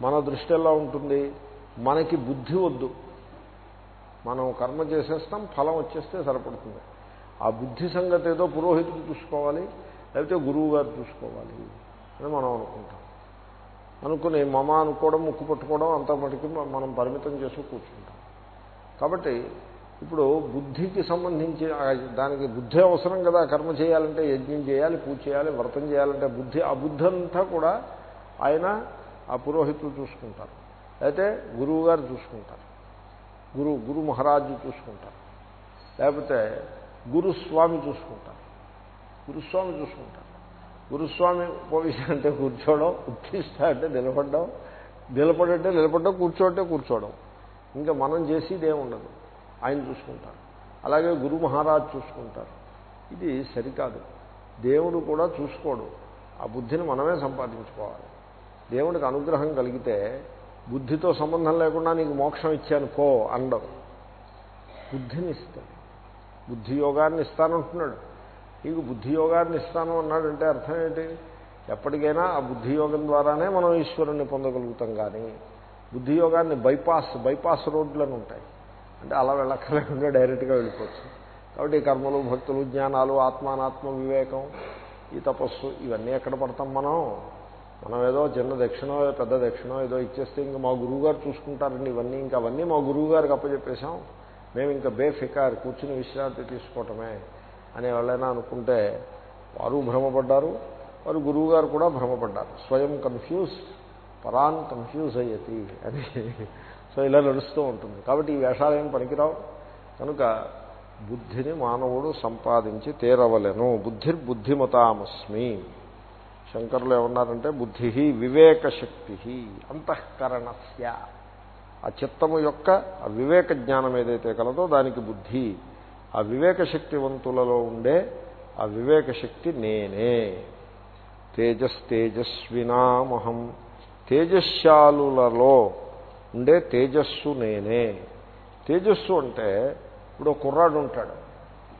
మన దృష్టి ఎలా ఉంటుంది? మనకి బుద్ధి వద్దు. మనం కర్మ చేసేస్తాం ఫలం వచ్చేస్తే సరిపడుతుంది. ఆ బుద్ధి సంగతి ఏదో పురోహితుడు చూసుకోవాలి లేకపోతే గురువు గారు చూసుకోవాలి అని మనం అనుకుంటాం. అనుకుని మమ అనుకోవడం ముక్కు పట్టుకోవడం అంత మటుకు మనం పరిమితం చేసి కూర్చుంటాం. కాబట్టి ఇప్పుడు బుద్ధికి సంబంధించి దానికి బుద్ధి అవసరం కదా కర్మ చేయాలంటే యజ్ఞం చేయాలి పూజ చేయాలి వ్రతం చేయాలంటే బుద్ధి ఆ బుద్ధి అంతా కూడా ఆయన ఆ పురోహితులు చూసుకుంటారు. అయితే గురువు గారు చూసుకుంటారు. గురు గురు మహారాజు చూసుకుంటారు. లేకపోతే గురుస్వామి చూసుకుంటారు. గురుస్వామి చూసుకుంటారు గురుస్వామి ఉపవిష అంటే కూర్చోవడం ఉత్తిష్ట అంటే నిలబడడం నిలబడంటే నిలబడడం కూర్చోంటే కూర్చోవడం. ఇంకా మనం చేసేదే ఉండదు ఆయన చూసుకుంటారు. అలాగే గురు మహారాజ్ చూసుకుంటారు. ఇది సరికాదు. దేవుడు కూడా చూసుకోడు. ఆ బుద్ధిని మనమే సంపాదించుకోవాలి. దేవుడికి అనుగ్రహం కలిగితే బుద్ధితో సంబంధం లేకుండా నీకు మోక్షం ఇచ్చాను పో అండవు బుద్ధిని ఇస్తాడు. బుద్ధి యోగాన్ని ఇస్తానంటున్నాడు. నీకు బుద్ధి యోగాన్ని ఇస్తాను అన్నాడంటే అర్థం ఏంటి? ఎప్పటికైనా ఆ బుద్ధి యోగం ద్వారానే మనం ఈశ్వరుణ్ణి పొందగలుగుతాం కానీ బుద్ధి యోగాన్ని బైపాస్ బైపాస్ రోడ్లను ఉంటాయి. అంటే అలా వెళ్ళక్కర్లేకుండా డైరెక్ట్గా వెళ్ళిపోవచ్చు. కాబట్టి కర్మలు భక్తులు జ్ఞానాలు ఆత్మానాత్మ వివేకం ఈ తపస్సు ఇవన్నీ ఎక్కడ పడతాం మనం? మనం ఏదో చిన్న దక్షిణో పెద్ద దక్షిణో ఏదో ఇచ్చేస్తే ఇంకా మా గురువుగారు చూసుకుంటారండి ఇవన్నీ. ఇంకా అవన్నీ మా గురువుగారికి అప్పచెప్పేశాం. మేము ఇంకా బేఫికార్ కూర్చుని విశ్రాంతి తీసుకోవటమే. అని ఎవరైనా అనుకుంటే వారు భ్రమపడ్డారు వారు గురువుగారు కూడా భ్రమపడ్డారు. స్వయం కన్ఫ్యూజ్ పరాన్ కన్ఫ్యూజ్ అయ్యేది అని. సో ఇలా నడుస్తూ ఉంటుంది. కాబట్టి ఈ వేషాలు ఏం పనికిరావు. కనుక బుద్ధిని మానవుడు సంపాదించి తీరవలను. బుద్ధిర్బుద్ధిమతామస్మి శంకరులు ఏమన్నారంటే బుద్ధి వివేకశక్తి అంతఃకరణస్య. ఆ చిత్తము యొక్క ఆ వివేక జ్ఞానం ఏదైతే కలదో దానికి బుద్ధి ఆ వివేక శక్తివంతులలో ఉండే ఆ వివేక శక్తి నేనే. తేజస్ తేజస్వినామహం. తేజశాలులలో ఉండే తేజస్సు నేనే. తేజస్సు అంటే ఇప్పుడు కుర్రాడు ఉంటాడు.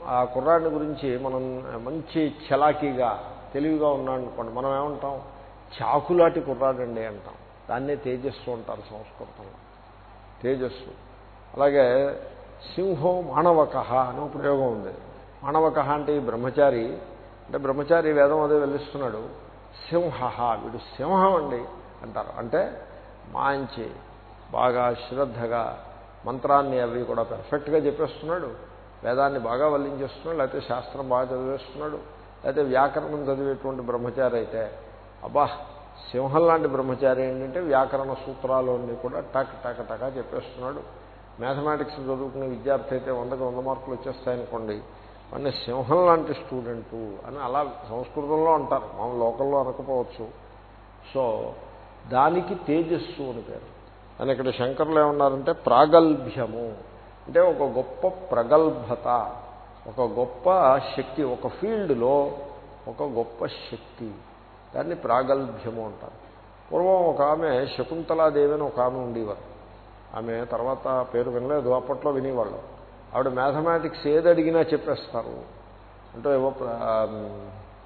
ఆ కుర్రాడిని గురించి మనం మంచి చలాకీగా తెలివిగా ఉన్నాడు అనుకోండి మనం ఏమంటాం? చాకులాటి కుర్రాడండి అంటాం. దాన్నే తేజస్సు అంటారు సంస్కృతంలో. తేజస్సు. అలాగే సింహో మానవక అనే ప్రయోగం ఉంది. మానవక అంటే ఈ బ్రహ్మచారి అంటే బ్రహ్మచారి వేదం అదే వెళ్ళిస్తున్నాడు సింహ వీడు సింహం అండి అంటారు. అంటే మాంచి బాగా శ్రద్ధగా మంత్రాన్ని అవి కూడా పెర్ఫెక్ట్గా చెప్పేస్తున్నాడు. వేదాన్ని బాగా వల్లించేస్తున్నాడు లేకపోతే శాస్త్రం బాగా చదివేస్తున్నాడు లేకపోతే వ్యాకరణం చదివేటువంటి బ్రహ్మచారి అయితే అబ్బా సింహం లాంటి బ్రహ్మచారి ఏంటంటే వ్యాకరణ సూత్రాలన్నీ కూడా టక్ టక్ టకా చెప్పేస్తున్నాడు. మ్యాథమెటిక్స్ చదువుకునే విద్యార్థి అయితే వందకు వంద మార్కులు వచ్చేస్తాయనుకోండి వాడిని సింహం లాంటి స్టూడెంటు అని అలా సంస్కృతంలో అంటారు. మనం లోకల్లో అనకపోవచ్చు. సో దానికి తేజస్సు అని పేరు. అని ఇక్కడ శంకర్లు ఏమన్నారంటే ప్రాగల్భ్యము. అంటే ఒక గొప్ప ప్రగల్భత ఒక గొప్ప శక్తి ఒక ఫీల్డ్లో ఒక గొప్ప శక్తి. దాన్ని ప్రాగల్భ్యము అంటారు. పూర్వం ఒక ఆమె శకుంతలాదేవి అని ఒక ఆమె ఉండేవారు. ఆమె తర్వాత పేరు వినలేదు అప్పట్లో వినేవాళ్ళు. ఆవిడ మ్యాథమెటిక్స్ ఏది అడిగినా చెప్పేస్తారు. అంటే ఏవో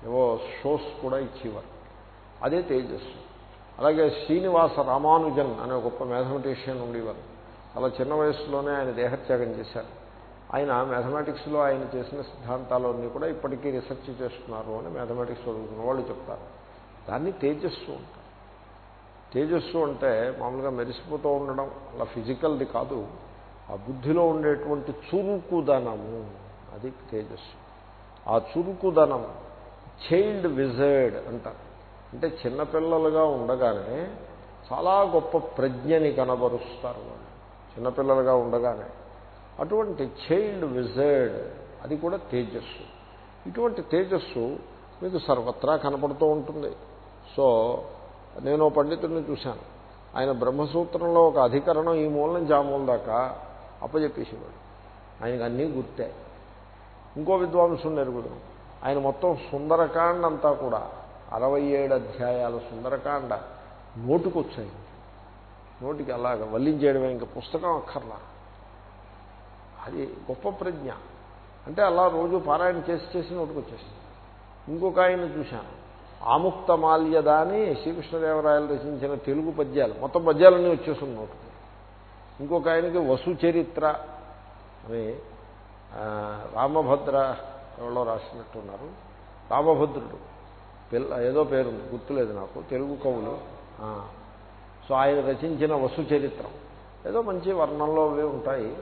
ఏవో షోస్ కూడా ఇచ్చేవారు. అదే తేజస్సు అలాగే శ్రీనివాస రామానుజన్ అనే గొప్ప మ్యాథమెటిషియన్ ఉండేవారు. చాలా చిన్న వయసులోనే ఆయన దేహత్యాగం చేశారు. ఆయన మ్యాథమెటిక్స్లో ఆయన చేసిన సిద్ధాంతాలన్నీ కూడా ఇప్పటికీ రీసెర్చ్ చేస్తున్నారు అని మ్యాథమెటిక్స్ చదువుతున్న వాళ్ళు చెప్తారు. దాన్ని తేజస్సు అంటారు. తేజస్సు అంటే మామూలుగా మెరిసిపోతూ ఉండడం. అలా ఫిజికల్ది కాదు. ఆ బుద్ధిలో ఉండేటువంటి చురుకుదనము. అది తేజస్సు. ఆ చురుకుదనం చైల్డ్ విజర్డ్ అంటారు. అంటే చిన్నపిల్లలుగా ఉండగానే చాలా గొప్ప ప్రజ్ఞని కనబరుస్తారు వాళ్ళు. చిన్నపిల్లలుగా ఉండగానే. అటువంటి చైల్డ్ విజర్డ్ అది కూడా తేజస్సు. ఇటువంటి తేజస్సు మీకు సర్వత్రా కనపడుతూ ఉంటుంది. సో నేను పండితుడిని చూశాను. ఆయన బ్రహ్మసూత్రంలో ఒక అధికరణం ఈ మూల నుంచి ఆ మూల దాకా అప్పచెప్పేసేవాడు ఆయనకు అన్నీ గుర్తే. ఇంకో విద్వాంసుని ఎరుగుదాం ఆయన మొత్తం సుందరకాండ అంతా కూడా అరవై ఏడు అధ్యాయాల సుందరకాండ నోటుకొచ్చాయి. నోటికి అలాగ వల్లించేయడమే ఇంకా పుస్తకం అక్కర్లా. అది గొప్ప ప్రజ్ఞ. అంటే అలా రోజు పారాయణ చేసి చేసి నోటుకొచ్చేసింది. ఇంకొక ఆయన చూశాను. ఆముక్త మాల్యద అని శ్రీకృష్ణదేవరాయలు రచించిన తెలుగు పద్యాలు. మొత్తం పద్యాలన్నీ వచ్చేస్తుంది నోటికి ఇంకొక ఆయనకి వసు చరిత్ర అని రామభద్ర ఎవరో రాసినట్టున్నారు రామభద్రుడు. పిల్ల ఏదో పేరుంది గుర్తులేదు నాకు తెలుగు కవులు. సో ఆయన రచించిన వసు చరిత్రం ఏదో మంచి వర్ణంలో ఉంటాయి.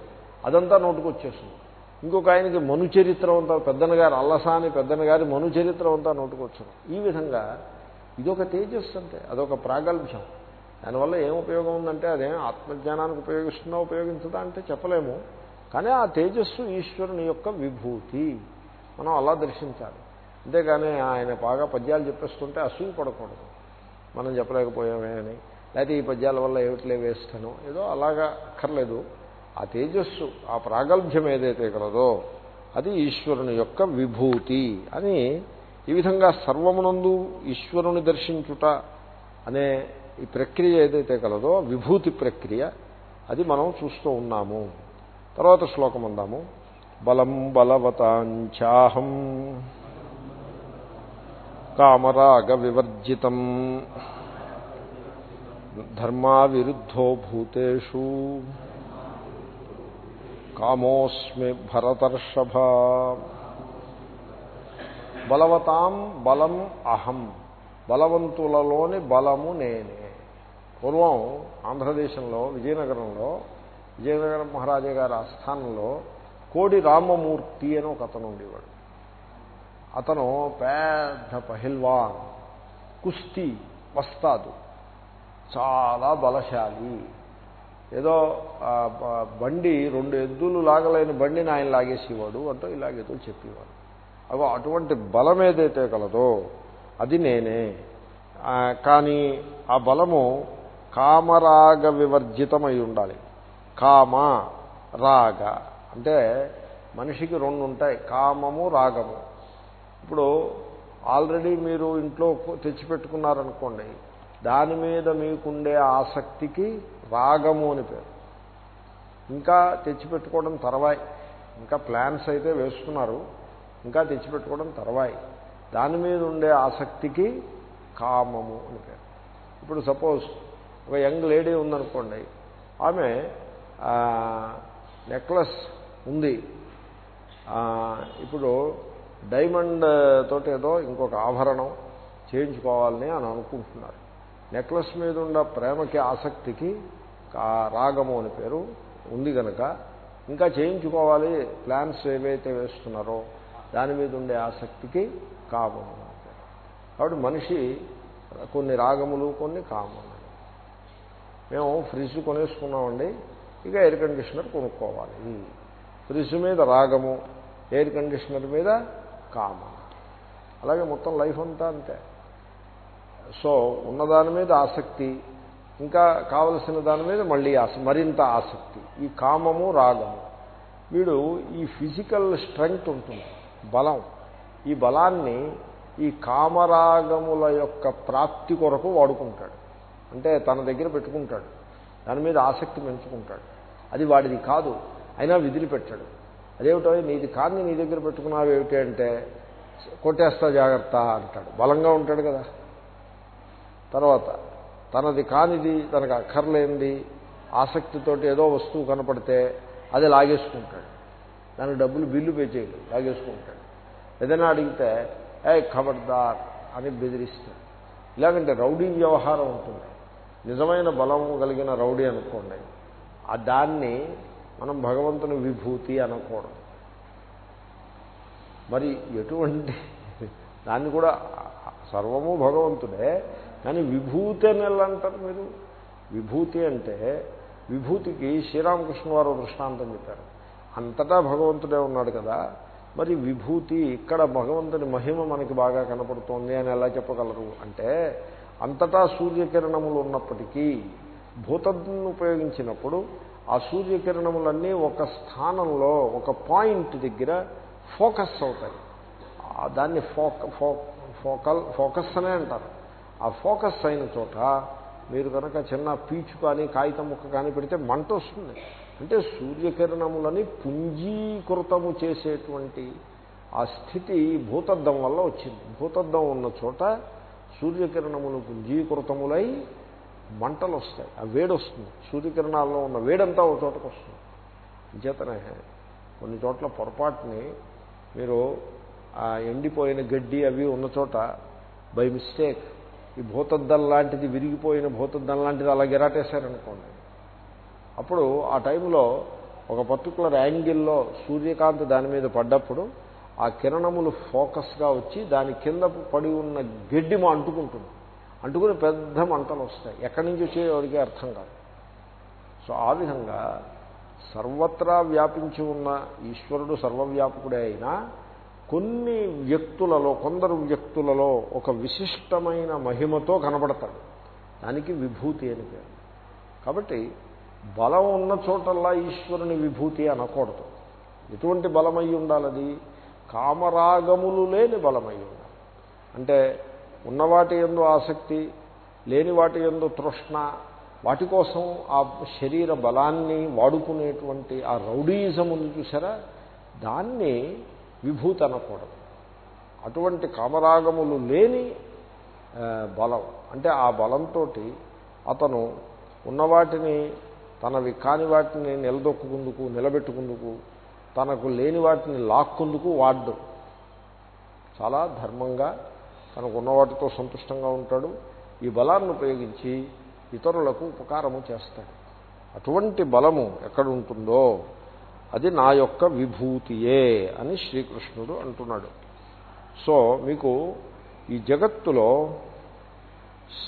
అదంతా నోటుకు వచ్చేస్తుంది ఇంకొక ఆయనకి మను చరిత్ర అంతా పెద్దనగారు అల్లసాని పెద్దనగారి మను చరిత్ర అంతా నోటుకొచ్చారు ఈ విధంగా ఇదొక తేజస్సు అంటే అదొక ప్రాగల్భ్యం. దానివల్ల ఏం ఉపయోగం ఉందంటే అదేం ఆత్మజ్ఞానానికి ఉపయోగిస్తుందా ఉపయోగించదా అంటే చెప్పలేము. కానీ ఆ తేజస్సు ఈశ్వరుని యొక్క విభూతి. మనం అలా దర్శించాలి. అంతేగాని ఆయన బాగా పద్యాలు చెప్పేస్తుంటే అసూయ పడకూడదు. మనం చెప్పలేకపోయామే అని. లేకపోతే ఈ పద్యాల వల్ల ఏమిట్లే వేస్తాను ఏదో అలాగా అక్కర్లేదు. ఆ తేజస్సు ఆ ప్రాగల్భ్యం ఏదైతే కలదో అది ఈశ్వరుని యొక్క విభూతి అని ఈ విధంగా సర్వమునందు ఈశ్వరుని దర్శించుట అనే ఈ ప్రక్రియ ఏదైతే కలదో విభూతి ప్రక్రియ అది మనం చూస్తూ ఉన్నాము. తర్వాత శ్లోకం అందాము. బలం బలవతాంచాహం కామరాగ వివర్జితం ధర్మా విరుద్ధో భూతేషు కామోస్మి భరతర్షభ. బలవతాం బలం అహం. బలవంతులలోని బలము నేనే. పూర్వం ఆంధ్రదేశంలో విజయనగరంలో విజయనగరం మహారాజా గారి ఆస్థానంలో కోడి రామమూర్తి అని ఒక అతను ఉండేవాడు. అతను పెద్ద పహిల్వాన్ కుస్తీ వస్తాదు. చాలా బలశాలి. ఏదో బండి రెండు ఎద్దులు లాగలేని బండిని ఆయన లాగేసేవాడు అంటూ ఇలాగేదో చెప్పేవాడు. అగో అటువంటి బలం ఏదైతే కలదో అది నేనే. కానీ ఆ బలము కామరాగ వివర్జితమై ఉండాలి. కామ రాగ. అంటే మనిషికి రెండు ఉంటాయి కామము రాగము. ఇప్పుడు ఆల్రెడీ మీరు ఇంట్లో తెచ్చిపెట్టుకున్నారనుకోండి దాని మీద మీకుండే ఆసక్తికి రాగము అని పేరు. ఇంకా తెచ్చిపెట్టుకోవడం తర్వాయి. ఇంకా ప్లాన్స్ అయితే వేస్తున్నారు ఇంకా తెచ్చిపెట్టుకోవడం తర్వాయి. దాని మీద ఉండే ఆసక్తికి కామము అని పేరు. ఇప్పుడు సపోజ్ ఒక యంగ్ లేడీ ఉందనుకోండి. ఆమె నెక్లెస్ ఉంది. ఇప్పుడు డైమండ్ తోటి ఏదో ఇంకొక ఆభరణం చేయించుకోవాలని అని అనుకుంటున్నారు. నెక్లెస్ మీద ఉన్న ప్రేమకి ఆసక్తికి రాగము అని పేరు ఉంది కనుక ఇంకా చేయించుకోవాలి. ప్లాన్స్ ఏవైతే వేస్తున్నారో దాని మీద ఉండే ఆసక్తికి కామము కాబట్టి మనిషి కొన్ని రాగములు కొన్ని కామములు. మేము ఫ్రిడ్జ్ కొనేసుకున్నామండి. ఇక ఎయిర్ కండిషనర్ కొనుక్కోవాలి. ఫ్రిడ్జ్ మీద రాగము ఎయిర్ కండిషనర్ మీద కామం అలాగే మొత్తం లైఫ్ అంతా అంతే. సో ఉన్నదాని మీద ఆసక్తి ఇంకా కావలసిన దాని మీద మళ్ళీ ఆస మరింత ఆసక్తి. ఈ కామము రాగము. వీడు ఈ ఫిజికల్ స్ట్రెంగ్త్ ఉంటుంది బలం. ఈ బలాన్ని ఈ కామరాగముల యొక్క ప్రాప్తి కొరకు వాడుకుంటాడు. అంటే తన దగ్గర పెట్టుకుంటాడు. దాని మీద ఆసక్తి పెంచుకుంటాడు. అది వాడిది కాదు అయినా విదిలిపెట్టాడు. అదేమిటో నీది కాన్ని నీ దగ్గర పెట్టుకున్నావు ఏమిటి అంటే కొట్టేస్తా జాగ్రత్త అంటాడు. బలంగా ఉంటాడు కదా. తర్వాత తనది కానిది తనకు అక్కర్లేనిది ఆసక్తితోటి ఏదో వస్తువు కనపడితే అది లాగేసుకుంటాడు. దానికి డబ్బులు బిల్లు పే చేయడు లాగేసుకుంటాడు. ఏదైనా అడిగితే ఏ ఖబర్దార్ అని బెదిరిస్తాడు. ఇలాగంటే రౌడీ వ్యవహారం ఉంటుంది. నిజమైన బలం కలిగిన రౌడీ అనుకోండి. ఆ దాన్ని మనం భగవంతుని విభూతి అనకూడదు. మరి ఎటువంటి దాన్ని కూడా సర్వము భగవంతుడే కానీ విభూతి అని ఎలా అంటారు మీరు? విభూతి అంటే విభూతికి శ్రీరామకృష్ణ వారు దృష్టాంతం చెప్పారు. అంతటా భగవంతుడే ఉన్నాడు కదా మరి విభూతి ఇక్కడ భగవంతుని మహిమ మనకి బాగా కనపడుతోంది అని ఎలా చెప్పగలరు? అంటే అంతటా సూర్యకిరణములు ఉన్నప్పటికీ భూతత్వం ఉపయోగించినప్పుడు ఆ సూర్యకిరణములన్నీ ఒక స్థానంలో ఒక పాయింట్ దగ్గర ఫోకస్ అవుతాయి. దాన్ని ఫోక ఫో- ఫోకల్ ఫోకస్ అనే అంటారు. ఆ ఫోకస్ అయిన చోట మీరు కనుక చిన్న పీచు కానీ కాగితం ముక్క కానీ పెడితే మంట వస్తుంది. అంటే సూర్యకిరణములని పుంజీకృతము చేసేటువంటి ఆ స్థితి భూతద్దం వల్ల వచ్చింది. భూతద్దం ఉన్న చోట సూర్యకిరణములు పుంజీకృతములై మంటలు వస్తాయి. ఆ వేడి వస్తుంది. సూర్యకిరణాల్లో ఉన్న వేడంతా ఒక చోటకు వస్తుంది. చేతనే కొన్ని చోట్ల పొరపాటుని మీరు ఆ ఎండిపోయిన గడ్డి అవి ఉన్న చోట బై మిస్టేక్ ఈ భూతద్దం లాంటిది విరిగిపోయిన భూతద్దం లాంటిది అలా గిరాటేశారనుకోండి. అప్పుడు ఆ టైంలో ఒక పర్టికులర్ యాంగిల్లో సూర్యకాంతి దాని మీద పడ్డప్పుడు ఆ కిరణములు ఫోకస్గా వచ్చి దాని కింద పడి ఉన్న గడ్డి మా అంటుకుంటుంది. అంటుకుని పెద్ద మంటలు వస్తాయి. ఎక్కడి నుంచి వచ్చేవాడికి అర్థం కాదు. సో ఆ విధంగా సర్వత్రా వ్యాపించి ఉన్న ఈశ్వరుడు సర్వవ్యాపకుడే అయినా కొన్ని వ్యక్తులలో కొందరు వ్యక్తులలో ఒక విశిష్టమైన మహిమతో కనబడతాడు. దానికి విభూతి అని పేరు. కాబట్టి బలం ఉన్న చోటల్లా ఈశ్వరుని విభూతి అనకూడదు. ఎటువంటి బలమై ఉండాలది? కామరాగములు లేని బలమై ఉండాలి. అంటే ఉన్నవాటి ఎందు ఆసక్తి లేని వాటి ఎందు తృష్ణ వాటి కోసం ఆ శరీర బలాన్ని వాడుకునేటువంటి ఆ రౌడీయిజం ఉంది చూసారా? దాన్ని విభూతి అనకూడదు. అటువంటి కామరాగములు లేని బలం. అంటే ఆ బలంతో అతను ఉన్నవాటిని తనవి కాని వాటిని నిలదొక్కుందుకు నిలబెట్టుకుందుకు తనకు లేని వాటిని లాక్కుందుకు వాడ్డు. చాలా ధర్మంగా తనకు ఉన్నవాటితో సంతుష్టంగా ఉంటాడు. ఈ బలాన్ని ఉపయోగించి ఇతరులకు ఉపకారము చేస్తాడు. అటువంటి బలము ఎక్కడ ఉంటుందో అది నా యొక్క విభూతియే అని శ్రీకృష్ణుడు అంటున్నాడు. సో మీకు ఈ జగత్తులో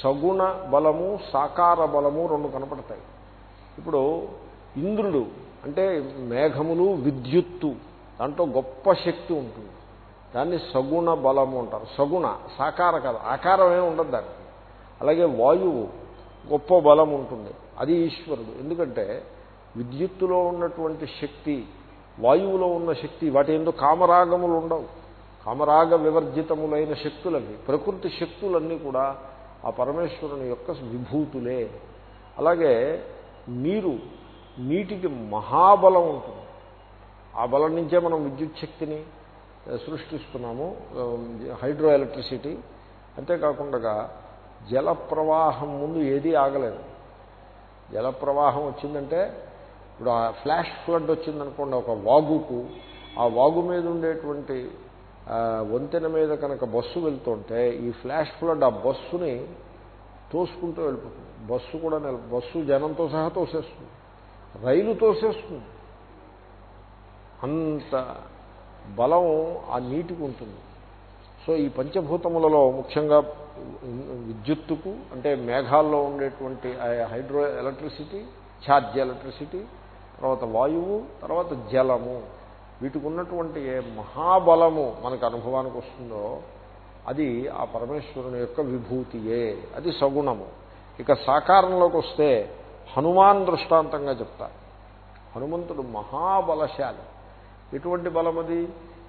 సగుణ బలము సాకార బలము రెండు కనపడతాయి. ఇప్పుడు ఇంద్రుడు అంటే మేఘములు విద్యుత్తు దాంట్లో గొప్ప శక్తి ఉంటుంది. దాన్ని సగుణ బలము అంటారు. సగుణ సాకార కాదు ఆకారం ఏమి ఉండదు దానికి. అలాగే వాయువు గొప్ప బలం ఉంటుంది. అది ఈశ్వరుడు. ఎందుకంటే విద్యుత్తులో ఉన్నటువంటి శక్తి వాయువులో ఉన్న శక్తి వాటి ఎందుకు కామరాగములు ఉండవు. కామరాగ వివర్జితములైన శక్తులవి ప్రకృతి శక్తులన్నీ కూడా ఆ పరమేశ్వరుని యొక్క విభూతులే. అలాగే నీరు నీటికి మహాబలం ఉంటుంది. ఆ బలం నుంచే మనం విద్యుత్ శక్తిని సృష్టిస్తున్నాము హైడ్రో ఎలక్ట్రిసిటీ అంతేకాకుండా జల ప్రవాహం ముందు ఏదీ ఆగలేదు. జల ప్రవాహం వచ్చిందంటే ఇప్పుడు ఆ ఫ్లాష్ ఫ్లడ్ వచ్చిందనుకోండి ఒక వాగుకు ఆ వాగు మీద ఉండేటువంటి వంతెన మీద కనుక బస్సు వెళ్తుంటే ఈ ఫ్లాష్ ఫ్లడ్ ఆ బస్సుని తోసుకుంటూ వెళ్ళిపోతుంది. బస్సు కూడా నిల బస్సు జనంతో సహా తోసేస్తుంది. రైలు తోసేస్తుంది. అంత బలం ఆ నీటికి ఉంటుంది. సో ఈ పంచభూతములలో ముఖ్యంగా విద్యుత్తుకు అంటే మేఘాల్లో ఉండేటువంటి హైడ్రో ఎలక్ట్రిసిటీ ఛార్జ్ ఎలక్ట్రిసిటీ తర్వాత వాయువు తర్వాత జలము. వీటికి ఉన్నటువంటి ఏ మహాబలము మనకు అనుభవానికి వస్తుందో అది ఆ పరమేశ్వరుని యొక్క విభూతియే. అది సగుణము. ఇక సాకారంలోకి వస్తే హనుమాన్ దృష్టాంతంగా చెప్తారు హనుమంతుడు మహాబలశాలి. ఎటువంటి బలం అది?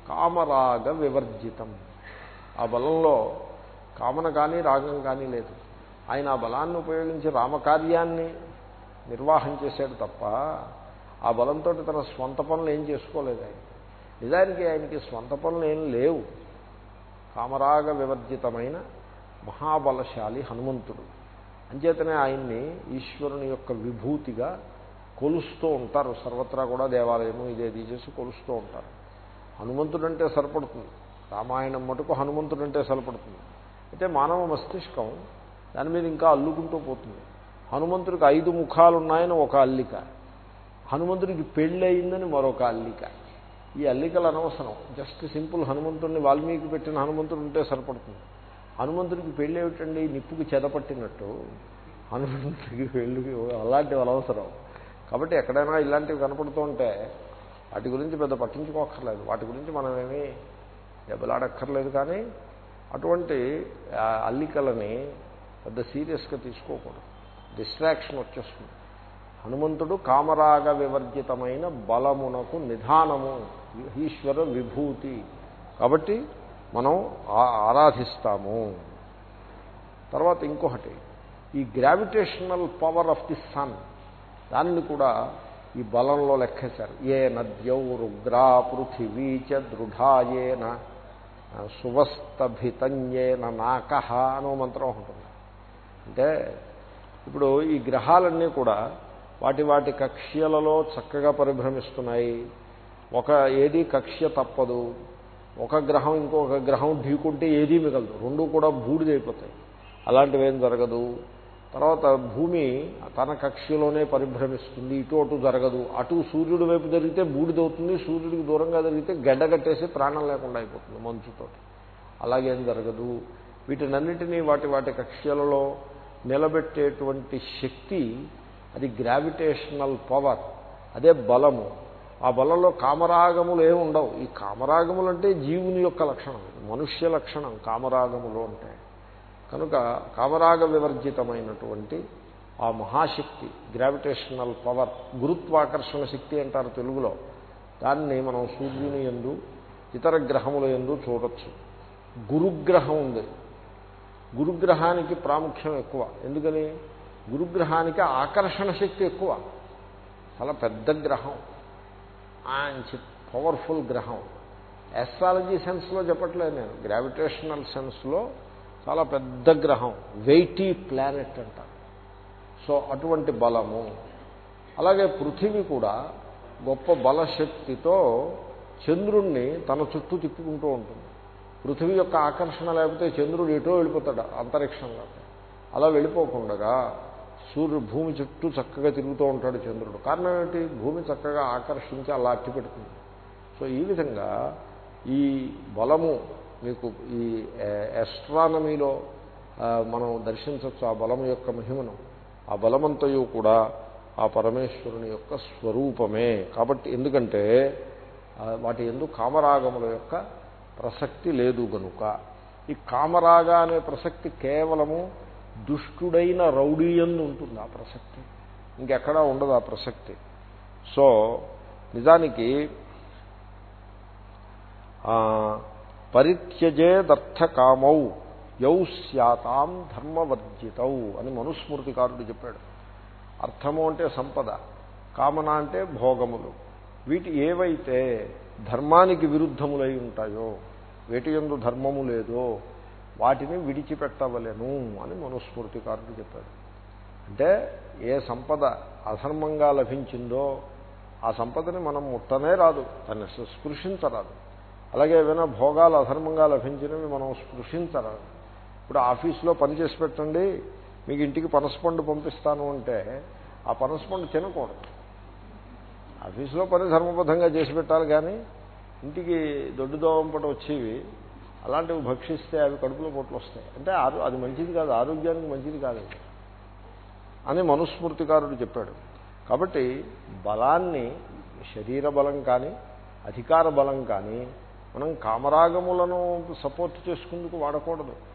కామరాగ వివర్జితం. ఆ బలంలో కామన కానీ రాగం కానీ లేదు. ఆయన ఆ బలాన్ని ఉపయోగించి రామకార్యాన్ని నిర్వాహం చేశాడు తప్ప ఆ బలంతో తన స్వంత పనులు ఏం చేసుకోలేదు ఆయన. నిజానికి ఆయనకి స్వంత పనులు ఏం లేవు. కామరాగ వివర్జితమైన మహాబలశాలి హనుమంతుడు. అంచేతనే ఆయన్ని ఈశ్వరుని యొక్క విభూతిగా కొలుస్తూ ఉంటారు. సర్వత్రా కూడా దేవాలయము ఇదేది చేసి కొలుస్తూ ఉంటారు. హనుమంతుడంటే సరిపడుతుంది. రామాయణం మటుకు హనుమంతుడంటే సరిపడుతుంది. అయితే మానవ మస్తిష్కం దాని మీద ఇంకా అల్లుకుంటూ పోతుంది. హనుమంతుడికి ఐదు ముఖాలు ఉన్నాయని ఒక అల్లిక. హనుమంతుడికి పెళ్ళి అయిందని మరొక అల్లిక. ఈ అల్లికలు అనవసరం. జస్ట్ సింపుల్ హనుమంతుడిని వాల్మీకి పెట్టిన హనుమంతుడు ఉంటే సరిపడుతుంది. హనుమంతుడికి పెళ్ళి ఏమిటండి నిప్పుకి చెదపట్టినట్టు హనుమంతుడికి పెళ్ళికి అలాంటివి అనవసరం. కాబట్టి ఎక్కడైనా ఇలాంటివి కనపడుతుంటే వాటి గురించి పెద్ద పట్టించుకోక్కర్లేదు. వాటి గురించి మనమేమీ దెబ్బలాడక్కర్లేదు కానీ అటువంటి అల్లికలని పెద్ద సీరియస్గా తీసుకోకూడదు. డిస్ట్రాక్షన్ వచ్చేస్తుంది. హనుమంతుడు కామరాగ వివర్జితమైన బలమునకు నిధానము ఈశ్వర విభూతి. కాబట్టి మనం ఆ- ఆరాధిస్తాము. తర్వాత ఇంకొకటి ఈ gravitational power of the sun దాన్ని కూడా ఈ బలంలో లెక్కేశారు. ఏ నద్యౌ రుగ్రా పృథివీ చ దృఢాయేన సువస్తభితంజేన నాక అనో మంత్రం ఉంటుంది అంటే ఇప్పుడు ఈ గ్రహాలన్నీ కూడా వాటి వాటి కక్ష్యలలో చక్కగా పరిభ్రమిస్తున్నాయి. ఒక ఏది కక్ష్య తప్పదు. ఒక గ్రహం ఇంకొక గ్రహం ఢీకుంటే ఏదీ మిగలదు. రెండు కూడా బూడిదైపోతాయి. అలాంటివేం జరగదు. తర్వాత భూమి తన కక్ష్యలోనే పరిభ్రమిస్తుంది. ఇటు అటు జరగదు. అటు సూర్యుడి వైపు జరిగితే బూడిదవుతుంది. సూర్యుడికి దూరంగా జరిగితే గడ్డగట్టేసి ప్రాణం లేకుండా అయిపోతుంది మంచుతో అలాగేం జరగదు. వీటినన్నిటినీ వాటి వాటి కక్ష్యలలో నిలబెట్టేటువంటి శక్తి అది గ్రావిటేషనల్ పవర్ అదే బలము. ఆ బలంలో కామరాగములు ఏమి ఉండవు. ఈ కామరాగములు అంటే జీవుని యొక్క లక్షణం మనుష్య లక్షణం కామరాగములు అంటే కనుక కామరాగ వివర్జితమైనటువంటి ఆ మహాశక్తి గ్రావిటేషనల్ పవర్ గురుత్వాకర్షణ శక్తి అంటారు తెలుగులో. దాన్ని మనం సూర్యుని ఎందు ఇతర గ్రహముల ఎందు చూడొచ్చు. గురుగ్రహం ఉంది. గురుగ్రహానికి ప్రాముఖ్యం ఎక్కువ. ఎందుకని? గురుగ్రహానికి ఆకర్షణ శక్తి ఎక్కువ. చాలా పెద్ద గ్రహం. మంచి పవర్ఫుల్ గ్రహం. ఎస్ట్రాలజీ సెన్స్లో చెప్పట్లేదు నేను. గ్రావిటేషనల్ సెన్స్లో చాలా పెద్ద గ్రహం. వెయిటీ ప్లానెట్ అంటారు సో అటువంటి బలము. అలాగే పృథివీ కూడా గొప్ప బలశక్తితో చంద్రుణ్ణి తన చుట్టూ తిప్పుకుంటూ ఉంటుంది. పృథివీ యొక్క ఆకర్షణ లేకపోతే చంద్రుడు ఎటో వెళ్ళిపోతాడు అంతరిక్షంలో అలా వెళ్ళిపోకుండగా సూర్యుడు భూమి చుట్టూ చక్కగా తిరుగుతూ ఉంటాడు చంద్రుడు. కారణం ఏమిటి? భూమి చక్కగా ఆకర్షించి అలా అట్టి పెడుతుంది. సో ఈ విధంగా ఈ బలము మీకు ఈ ఎస్ట్రానమీలో మనం దర్శించవచ్చు ఆ బలము యొక్క మహిమను. ఆ బలమంతయు కూడా ఆ పరమేశ్వరుని యొక్క స్వరూపమే. కాబట్టి ఎందుకంటే వాటి ఎందు కామరాగముల యొక్క ప్రసక్తి లేదు గనుక. ఈ కామరాగ అనే ప్రసక్తి కేవలము దుష్టుడైన రౌడీయందు ఉంటుంది ఆ ప్రసక్తి. ఇంకెక్కడా ఉండదు ఆ ప్రసక్తి. సో నిజానికి పరిత్యజే పరిత్యజేదర్థకామౌ యౌ స్యాతాం ధర్మవర్జితౌ అని మనుస్మృతికారుడు చెప్పాడు. అర్థము అంటే సంపద కామన అంటే భోగములు. వీటి ఏవైతే ధర్మానికి విరుద్ధములై ఉంటాయో వేటి ఎందు ధర్మము లేదో వాటిని విడిచిపెట్టవలెను అని మనుస్మృతికారుడు చెప్పాడు. అంటే ఏ సంపద అధర్మంగా లభించిందో ఆ సంపదని మనం ముట్టనే రాదు దాన్ని స్పృశించరాదు. అలాగే ఏమైనా భోగాలు అధర్మంగా లభించినవి మనం స్పృశించరాదు. ఇప్పుడు ఆఫీస్లో పని చేసి పెట్టండి మీకు ఇంటికి పనసపండు పంపిస్తాను అంటే ఆ పనసపండు తినకూడదు. ఆఫీసులో పని ధర్మబద్ధంగా చేసి పెట్టాలి కానీ ఇంటికి దొడ్డు దోవంపట వచ్చేవి అలాంటివి భక్షిస్తే అవి కడుపులో పొట్లు వస్తాయి అంటే అది మంచిది కాదు ఆరోగ్యానికి మంచిది కాదు. అని మనుస్మృతికారుడు చెప్పాడు. కాబట్టి బలాన్ని శరీర బలం కానీ అధికార బలం కానీ మనం కామరాగములను సపోర్ట్ చేసుకుందుకు వాడకూడదు.